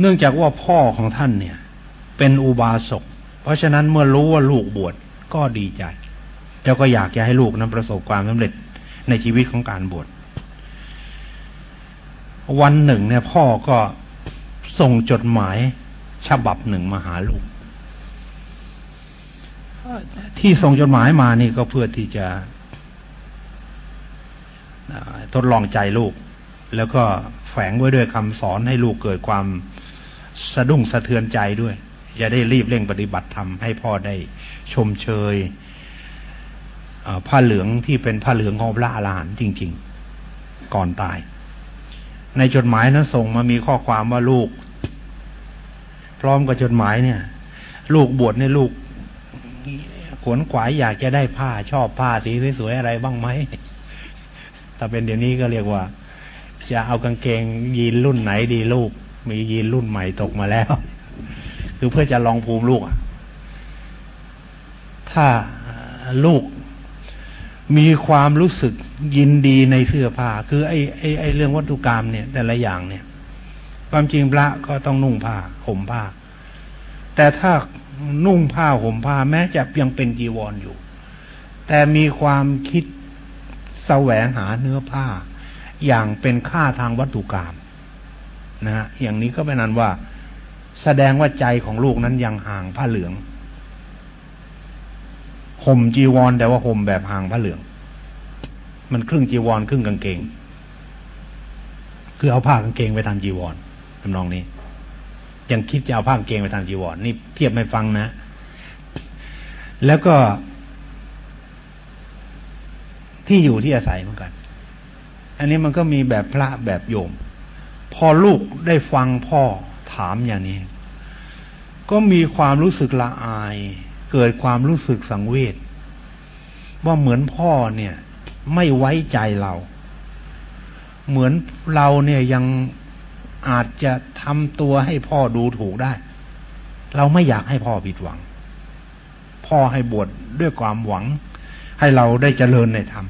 เนื่องจากว่าพ่อของท่านเนี่ย เป็นอุบาสก เพราะฉะนั้นเมื่อรู้ว่าลูกบวชก็ดีใจ แล้วก็อยากจะให้ลูกนั้นประสบความสำเร็จในชีวิตของการบวช วันหนึ่งเนี่ย พ่อก็ส่งจดหมาย ฉบับหนึ่งมาหาลูก ที่ส่งจดหมายมานี่ก็เพื่อที่จะทดลองใจลูก แล้วก็แฝงไว้ด้วยคำสอนให้ลูกเกิดความสะดุ้งสะเทือนใจด้วย จะได้รีบเร่งปฏิบัติธรรมให้พ่อได้ชมเชยผ้าเหลืองที่เป็นผ้าเหลืองของพระอรหันต์จริง ๆ ก่อนตาย ในจดหมายนั้นส่งมามีข้อความว่าลูก พร้อมกับจดหมายเนี่ย ลูกบวชเนี่ยลูกขวนขวายอยากจะได้ผ้าชอบผ้าสีสวยๆอะไรบ้างไหมถ้าเป็นเดี๋ยวนี้ก็เรียกว่า จะเอากางเกงยีนรุ่นไหนดีลูก มียีนรุ่นใหม่ตกมาแล้ว คือเพื่อจะลองภูมิลูกถ้าลูกมีความรู้สึกยินดีในเสื้อผ้า คือไอ้ไอ้ไอ้เรื่องวัตถุกรรมเนี่ย แต่ละอย่างเนี่ย ความจริงพระก็ต้องนุ่งผ้าห่มผ้า แต่ถ้านุ่งผ้าห่มผ้าแม้จะยังเป็นจีวรออยู่ แต่มีความคิดแสวงหาเนื้อผ้า อย่างเป็นค่าทางวัตถุกรรมนะฮะอย่างนี้ก็เป็นนั้นว่า แสดงว่าใจของลูกนั้นยังห่างผ้าเหลืองห่มจีวรแต่ว่าห่มแบบห่างผ้าเหลือง มันครึ่งจีวรครึ่งกางเกง คือเอาผ้ากางเกงไปทางจีวร ทำนองนี้ ยังคิดจะเอาผ้าเกงไปทางจีวรนี่เทียบไม่ฟังนะ แล้วก็ ที่อยู่ที่อาศัยเหมือนกัน อันนี้มันก็มีแบบพระแบบโยม พอลูกได้ฟังพ่อถามอย่างนี้ ก็มีความรู้สึกละอาย เกิดความรู้สึกสังเวชว่าเหมือนพ่อเนี่ย ไม่ไว้ใจเรา เหมือนเราเนี่ยยัง อาจจะทำตัวให้พ่อดูถูกได้ เราไม่อยากให้พ่อผิดหวัง พ่อให้บวชดด้วยความหวัง ให้เราได้เจริญในธรรม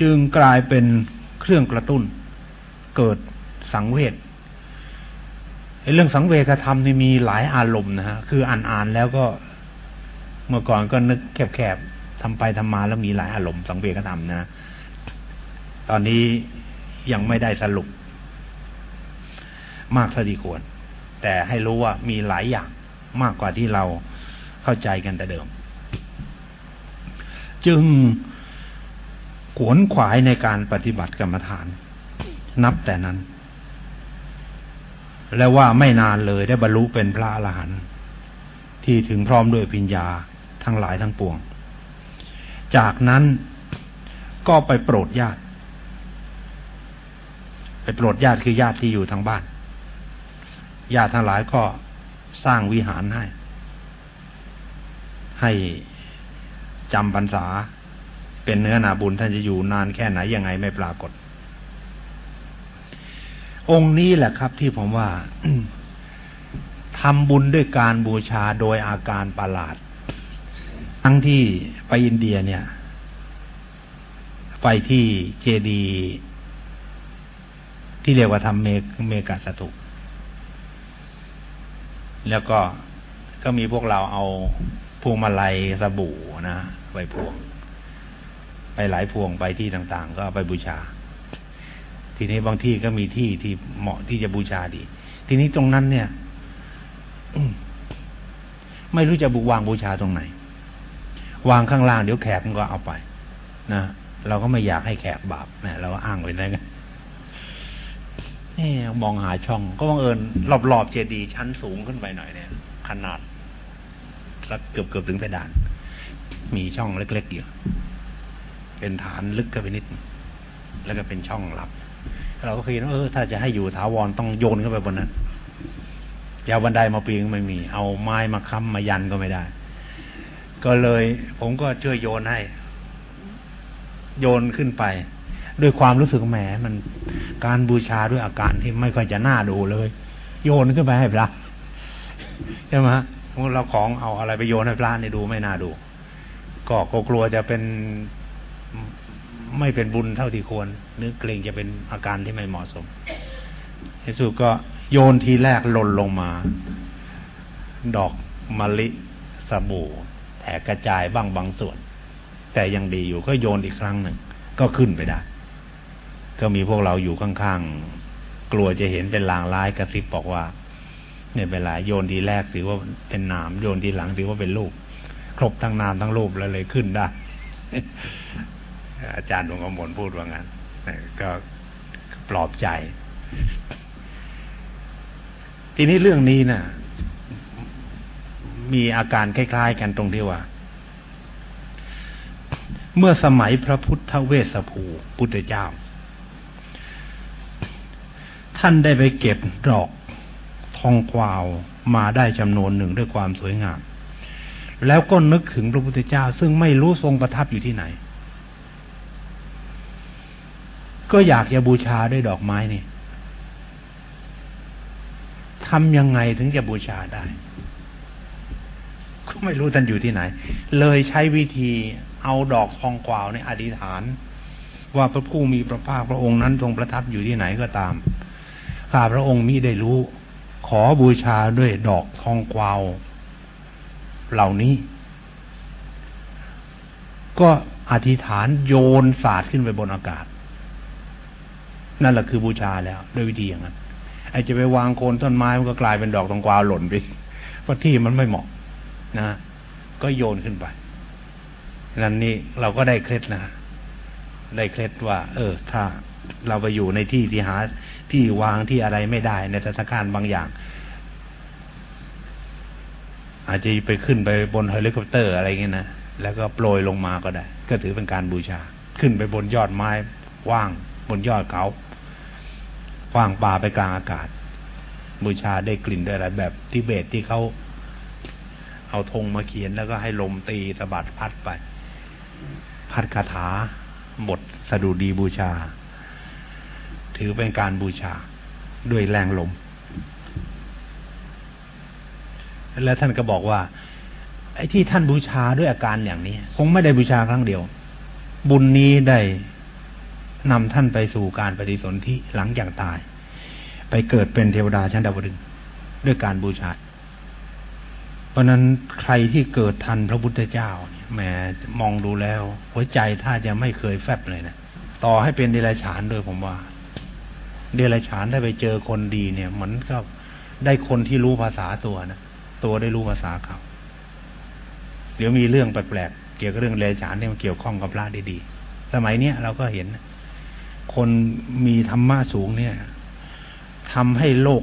จึงกลายเป็นเครื่องกระตุ้น เกิดสังเวชเรื่องสังเวชธรรมนี่มีหลายอารมณ์นะฮะคืออ่านอ่านแล้วก็เมื่อก่อนก็นึกแคบๆทำไปทำมาแล้วมีหลายอารมณ์สังเวชธรรมนะ ตอนนี้ยังไม่ได้สรุป มากสักทีควร แต่ให้รู้ว่ามีหลายอย่างมากกว่าที่เราเข้าใจกันแต่เดิม จึงขวนขวายในการปฏิบัติกรรมฐาน นับแต่นั้น และว่าไม่นานเลยได้บรรลุเป็นพระอรหันต์ที่ถึงพร้อมด้วยปิญญาทั้งหลายทั้งปวง จากนั้นก็ไปโปรดญาติ ไปโปรดญาติคือญาติที่อยู่ทางบ้าน ญาติทั้งหลายก็สร้างวิหารให้ ให้จำพรรษา เป็นเนื้อนาบุญท่านจะอยู่นานแค่ไหนยังไงไม่ปรากฏ องค์นี้แหละครับที่ผมว่าทำบุญด้วยการบูชาโดยอาการประหลาด ทั้งที่ไปอินเดียเนี่ย ไปที่เจดีที่เรียกว่าทำเมกเมกาสตุก แล้วก็ก็มีพวกเราเอาพวงมาลัยสบู่นะไปพวง ไปหลายพวงไปที่ต่างๆ ก็ไปบูชา ทีนี้บางที่ก็มีที่ที่เหมาะที่จะบูชาดี ทีนี้ตรงนั้นเนี่ยไม่รู้จะบุวางบูชาตรงไหน วางข้างล่างเดี๋ยวแขกมันก็เอาไป นะเราก็ไม่อยากให้แขกบาปนะเราก็อ้างไว้ได้กัน นี่มองหาช่อง ก็บังเอิญรอบๆเจดีย์ชั้นสูงขึ้นไปหน่อยเนี่ย ขนาดสักเกือบเกือบถึงเพดาน มีช่องเล็กๆอยู่เป็นฐานลึกก็ไปนิด แล้วก็เป็นช่องลับ เราก็คิดว่าเออถ้าจะให้อยู่ถาวรต้องโยนเข้าไปบนนั้นยาวบันไดมาปีงไม่มี เอาไม้มาค้ำมายันก็ไม่ได้ ก็เลย ผมก็ช่วยโยนให้ โยนขึ้นไป ด้วยความรู้สึกแหมมันการบูชาด้วยอาการที่ไม่ค่อยจะน่าดูเลย โยนขึ้นไปให้พระใช่ไหมฮะเราของเอาอะไรไปโยนให้พระนี่ดูไม่น่าดูก็กลัวจะเป็นไม่เป็นบุญเท่าที่ควรนึกเกรงจะเป็นอาการที่ไม่เหมาะสมเยซูก็โยนทีแรกหล่นลงมา ดอกมะลิสบู่แถกกระจายบ้างบางส่วน แต่ยังดีอยู่ก็โยนอีกครั้งหนึ่ง ก็ขึ้นไปได้ ก็มีพวกเราอยู่ข้างๆ กลัวจะเห็นเป็นลางร้ายกระซิบบอกว่า เนี่ยเวลาโยนทีแรกถือว่าเป็นนามโยนทีหลังถือว่าเป็นลูกครบทั้งนามทั้งรูปแล้วเลยขึ้นได้ อาจารย์หลวงกมลพูดว่างั้นก็ปลอบใจ ทีนี้เรื่องนี้นะ่ะ มีอาการคล้าย ๆ กันตรงที่ว่า เมื่อสมัยพระพุทธเวสภูพุทธเจ้า ท่านได้ไปเก็บดอกทองกวาวมาได้จำนวนหนึ่งด้วยความสวยงาม แล้วก็นึกถึงพระพุทธเจ้า ซึ่งไม่รู้ทรงประทับอยู่ที่ไหน ก็อยากจะบูชาด้วยดอกไม้นี่ทำยังไงถึงจะบูชาได้ ก็ไม่รู้ท่านอยู่ที่ไหน เลยใช้วิธีเอาดอกทองกวาวในอธิษฐาน ว่าพระผู้มีพระภาคพระองค์นั้นทรงประทับอยู่ที่ไหนก็ตาม ข้าพระองค์มิได้รู้ ขอบูชาด้วยดอกทองกวาวเหล่านี้ ก็อธิษฐานโยนศาสตร์ขึ้นไปบนอากาศ นั่นแหละคือบูชาแล้ว ด้วยวิธีอย่างนั้นไอจะไปวางโคนต้นไม้มันก็กลายเป็นดอกทองกวาวหล่นไปเพราะที่มันไม่เหมาะนะก็โยนขึ้นไป นั่นนี่เราก็ได้เคล็ดนะ ได้เคล็ดว่า เออ ถ้าเราไปอยู่ในที่ที่หา ที่วางที่อะไรไม่ได้ในสถานการณ์บางอย่าง อาจจะไปขึ้นไปบนเฮลิคอปเตอร์อะไรเงี้ยนะแล้วก็โปรยลงมาก็ได้ ก็ถือเป็นการบูชา ขึ้นไปบนยอดไม้ว่างบนยอดเขาว่างป่าไปกลางอากาศ บูชาได้กลิ่นได้อะไรแบบทิเบตที่เขาเอาธงมาเขียนแล้วก็ให้ลมตีสะบัดพัดไป พัดคาถาบทสดุดีบูชา ถือเป็นการบูชาด้วยแรงลม แล้วท่านก็บอกว่า ไอ้ที่ท่านบูชาด้วยอาการอย่างนี้ คงไม่ได้บูชาครั้งเดียว บุญนี้ได้นำท่านไปสู่การปฏิสนธิหลังจากตาย ไปเกิดเป็นเทวดาชั้นดาวดึงด้วยการบูชา เพราะนั้นใครที่เกิดทันพระพุทธเจ้าเนี่ยแหมมองดูแล้ว หัวใจถ้าจะไม่เคยแฟบเลยนะต่อให้เป็นเดรัจฉานด้วยผมว่า เดรัจฉานได้ไปเจอคนดีเนี่ยเหมือนกับได้คนที่รู้ภาษาตัวนะตัวได้รู้ภาษาเขาเดี๋ยวมีเรื่องแปลกๆเกี่ยวกับเรื่องเดรัจฉานที่มันเกี่ยวข้องกับพระดีๆสมัยเนี้ยเราก็เห็น คนมีธรรมะสูงเนี่ยทำให้โลก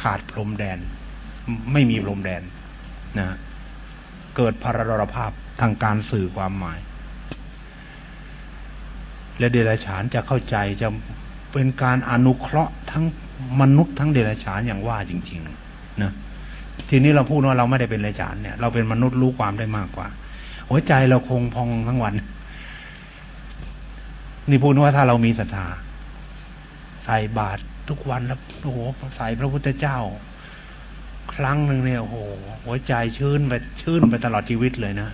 ขาดพรมแดน ไม่มีพรมแดนนะเกิดพาราดรภาพทางการสื่อความหมาย และเดรัจฉานจะเข้าใจจะ เป็นการอนุเคราะห์ทั้งมนุษย์ทั้งเดรัจฉานอย่างว่าจริง ๆ นะทีนี้เราพูดว่าเราไม่ได้เป็นเดรัจฉานเนี่ยเราเป็นมนุษย์รู้ความได้มากกว่า หัวใจเราคงพองทั้งวัน นี่พูดว่าถ้าเรามีศรัทธาใส่บาตรทุกวันแล้วโอ้โหใส่พระพุทธเจ้า ครั้งหนึ่งเนี่ยโอ้โหหัวใจชื่นไปชื่นไปตลอดชีวิตเลยนะ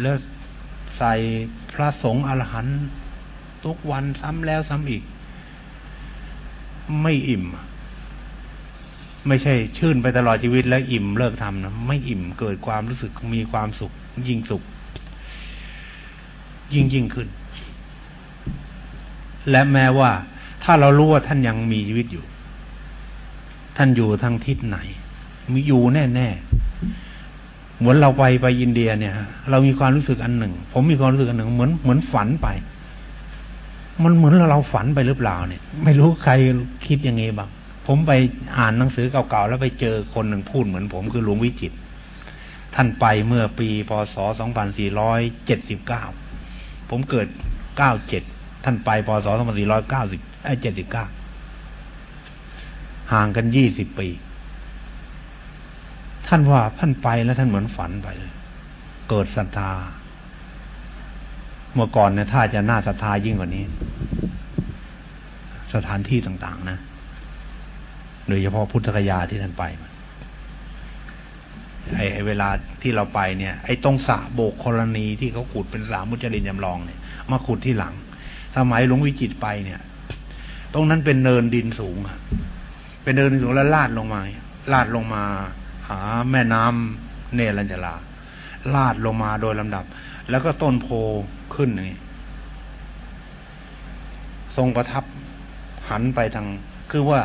แล้วใส่พระสงฆ์อรหันต์ ทุกวันซ้ำแล้วซ้ำอีก ไม่อิ่ม ไม่ใช่ชื่นไปตลอดชีวิตแล้วอิ่มเลิกทำนะไม่อิ่มเกิดความรู้สึกมีความสุข ยิ่งสุข ยิ่งยิ่งขึ้น และแม้ว่า ถ้าเรารู้ว่าท่านยังมีชีวิตอยู่ ท่านอยู่ทางทิศไหน มีอยู่แน่แน่เหมือนเราไปไปอินเดียเนี่ยเรามีความรู้สึกอันหนึ่ง ผมมีความรู้สึกอันหนึ่งเหมือนเหมือนฝันไป มันเหมือนเราฝันไปหรือเปล่าเนี่ย ไม่รู้ใครคิดยังไงบ้างผมไปอ่านหนังสือเก่าๆแล้วไปเจอคนหนึ่งพูดเหมือนผมคือหลวงวิจิต ท่านไปเมื่อปีพศ 2479 ผมเกิด 97 ท่านไปพศ 2490ไอ้79 ห่างกัน 20 ปี ท่านว่าท่านไปแล้วท่านเหมือนฝันไปเลย เกิดศรัทธา เมื่อก่อนเนี่ยถ้าจะน่าศรัทธายิ่งกว่านี้ สถานที่ต่างๆ นะโดยเฉพาะพุทธคยาที่ท่านไปไอ้เวลาที่เราไปเนี่ย ไอ้ตรงสระโบกกรณีที่เขาขุดเป็นสระมุจลินยำลองเนี่ย มาขุดที่หลังสมัยหลวงวิจิตไปเนี่ย ตรงนั้นเป็นเนินดินสูงอะเป็นเนินดินสูงแล้วลาดลงมาลาดลงมา หา แม่น้ำเนรัญจลาลาดลงมาโดยลำดับ แล้วก็ต้นโพ ขึ้นนี่ทรงประทับหันไปทาง คือว่า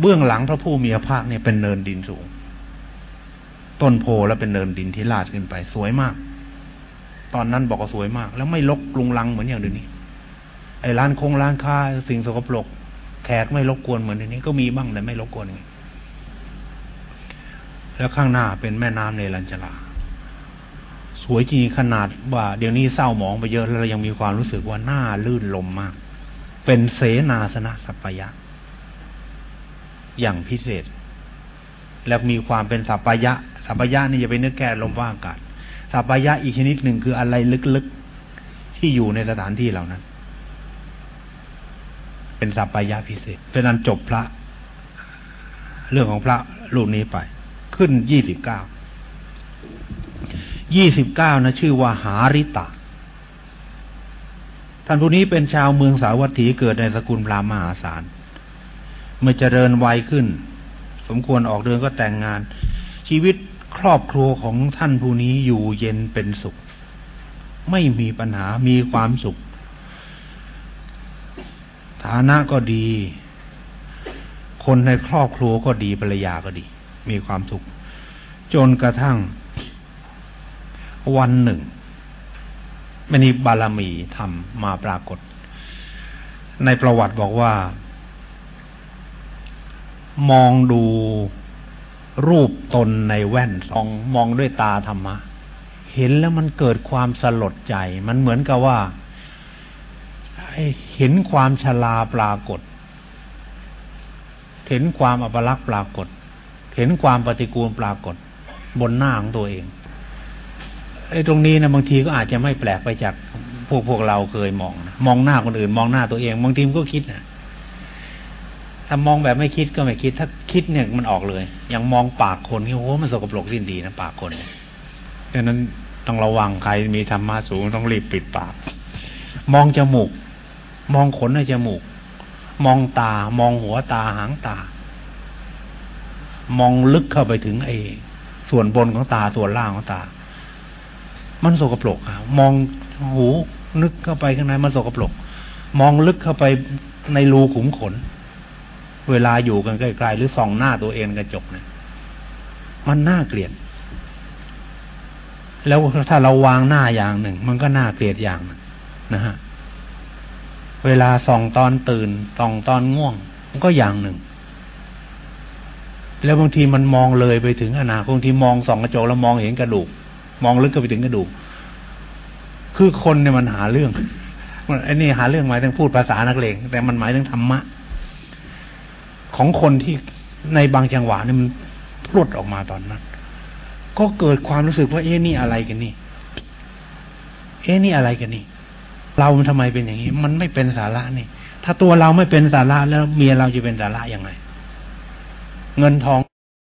เบื้องหลังพระผู้มีพระภาคเนี่ยเป็นเนินดินสูง ต้นโพแล้วเป็นเนินดินที่ลาดขึ้นไป สวยมาก ตอนนั้นบอกว่าสวยมาก แล้วไม่ลกลุงลังเหมือนอย่างเดี๋ยวนี้ ไอ้ร้านคงร้านค้าสิ่งสกปรกแขกไม่รบกวนเหมือนเดี๋ยวนี้ก็มีบ้างแต่ไม่รบกวนอย่างแล้วข้างหน้าเป็นแม่น้ำเนรัญชลา สวยจริงขนาดว่า เดี๋ยวนี้เศร้าหมองไปเยอะแล้วเรายังมีความรู้สึกว่าหน้าลื่นลมมาก เป็นเสนาสนะสัพยะ อย่างพิเศษ แล้วมีความเป็นสัพยะ สัพยะนี่จะเป็นเนื้อแก่ลมว่างอากาศสัพยะอีกชนิดหนึ่งคืออะไรลึกๆที่อยู่ในสถานที่เหล่านั้น เป็นสัพพยะพิเศษเป็นอันจบพระ เรื่องของพระรูปนี้ไป ขึ้นยี่สิบเก้า ยี่สิบเก้านะชื่อว่าหาริตะ ท่านผู้นี้เป็นชาวเมืองสาวัตถีเกิดในสกุลพราหมณ์มหาศาล เมื่อเจริญวัยขึ้น สมควรออกเดินก็แต่งงาน ชีวิตครอบครัวของท่านผู้นี้อยู่เย็นเป็นสุข ไม่มีปัญหามีความสุข ฐานะก็ดี คนในครอบครัวก็ดีภรรยาก็ดี มีความสุข จนกระทั่ง วันหนึ่งมณีบารมีทำมาปรากฏ ในประวัติบอกว่า มองดูรูปตนในแว่นสองมองด้วยตาธรรมะ เห็นแล้วมันเกิดความสลดใจ มันเหมือนกับว่าเห็นความชราปรากฏ เห็นความอัปลักษ์ปรากฏ เห็นความปฏิกูลปรากฏ บนหน้าของตัวเอง ไอ้ตรงนี้นะบางทีก็อาจจะไม่แปลกไปจากพวกพวกเราเคยมองนะมองหน้าคนอื่น มองหน้าตัวเองบางทีมันก็คิดนะถ้ามองแบบไม่คิดก็ไม่คิด ถ้าคิดเนี่ยมันออกเลย อย่างมองปากคนนี่โอ้โหมันสกปรกสิ้นดีนะปากคนดังนั้นต้องระวังใครมีธรรมะสูงต้องรีบปิดปาก มองจมูก มองขนในจมูก มองตา มองหัวตาหางตา มองลึกเข้าไปถึงไอ้ส่วนบนของตาส่วนล่างของตา มันสกปรกอะมองหูนึกเข้าไปข้างในมันสกปรก มองลึกเข้าไปในรูขุมขน เวลาอยู่กันใกล้ๆหรือส่องหน้าตัวเองกระจกเนี่ยมันน่าเกลียด แล้วถ้าเราวางหน้าอย่างหนึ่ง มันก็น่าเกลียดอย่างนะฮะเวลาส่องตอนตื่นส่องตอนง่วง มันก็อย่างหนึ่ง แล้วบางทีมันมองเลยไปถึงอนาคตบางทีมองส่องกระจกแล้วมองเห็นกระดูก มองลึกก็ไปถึงกระดูก คือคนเนี่ยมันหาเรื่องมันไอ้นี่หาเรื่องหมายถึงพูดภาษานักเลงแต่มันหมายถึงธรรมะ ของคนที่ในบางจังหวะนี่มันพลุดออกมาตอนนั้น ก็เกิดความรู้สึกว่าเอ๊ะนี่อะไรกันนี่ เอ๊ะนี่อะไรกันนี่ เราทำไมเป็นอย่างนี้ มันไม่เป็นสาระนี่ ถ้าตัวเราไม่เป็นสาระแล้วเมียเราจะเป็นสาระยังไง เงินทอง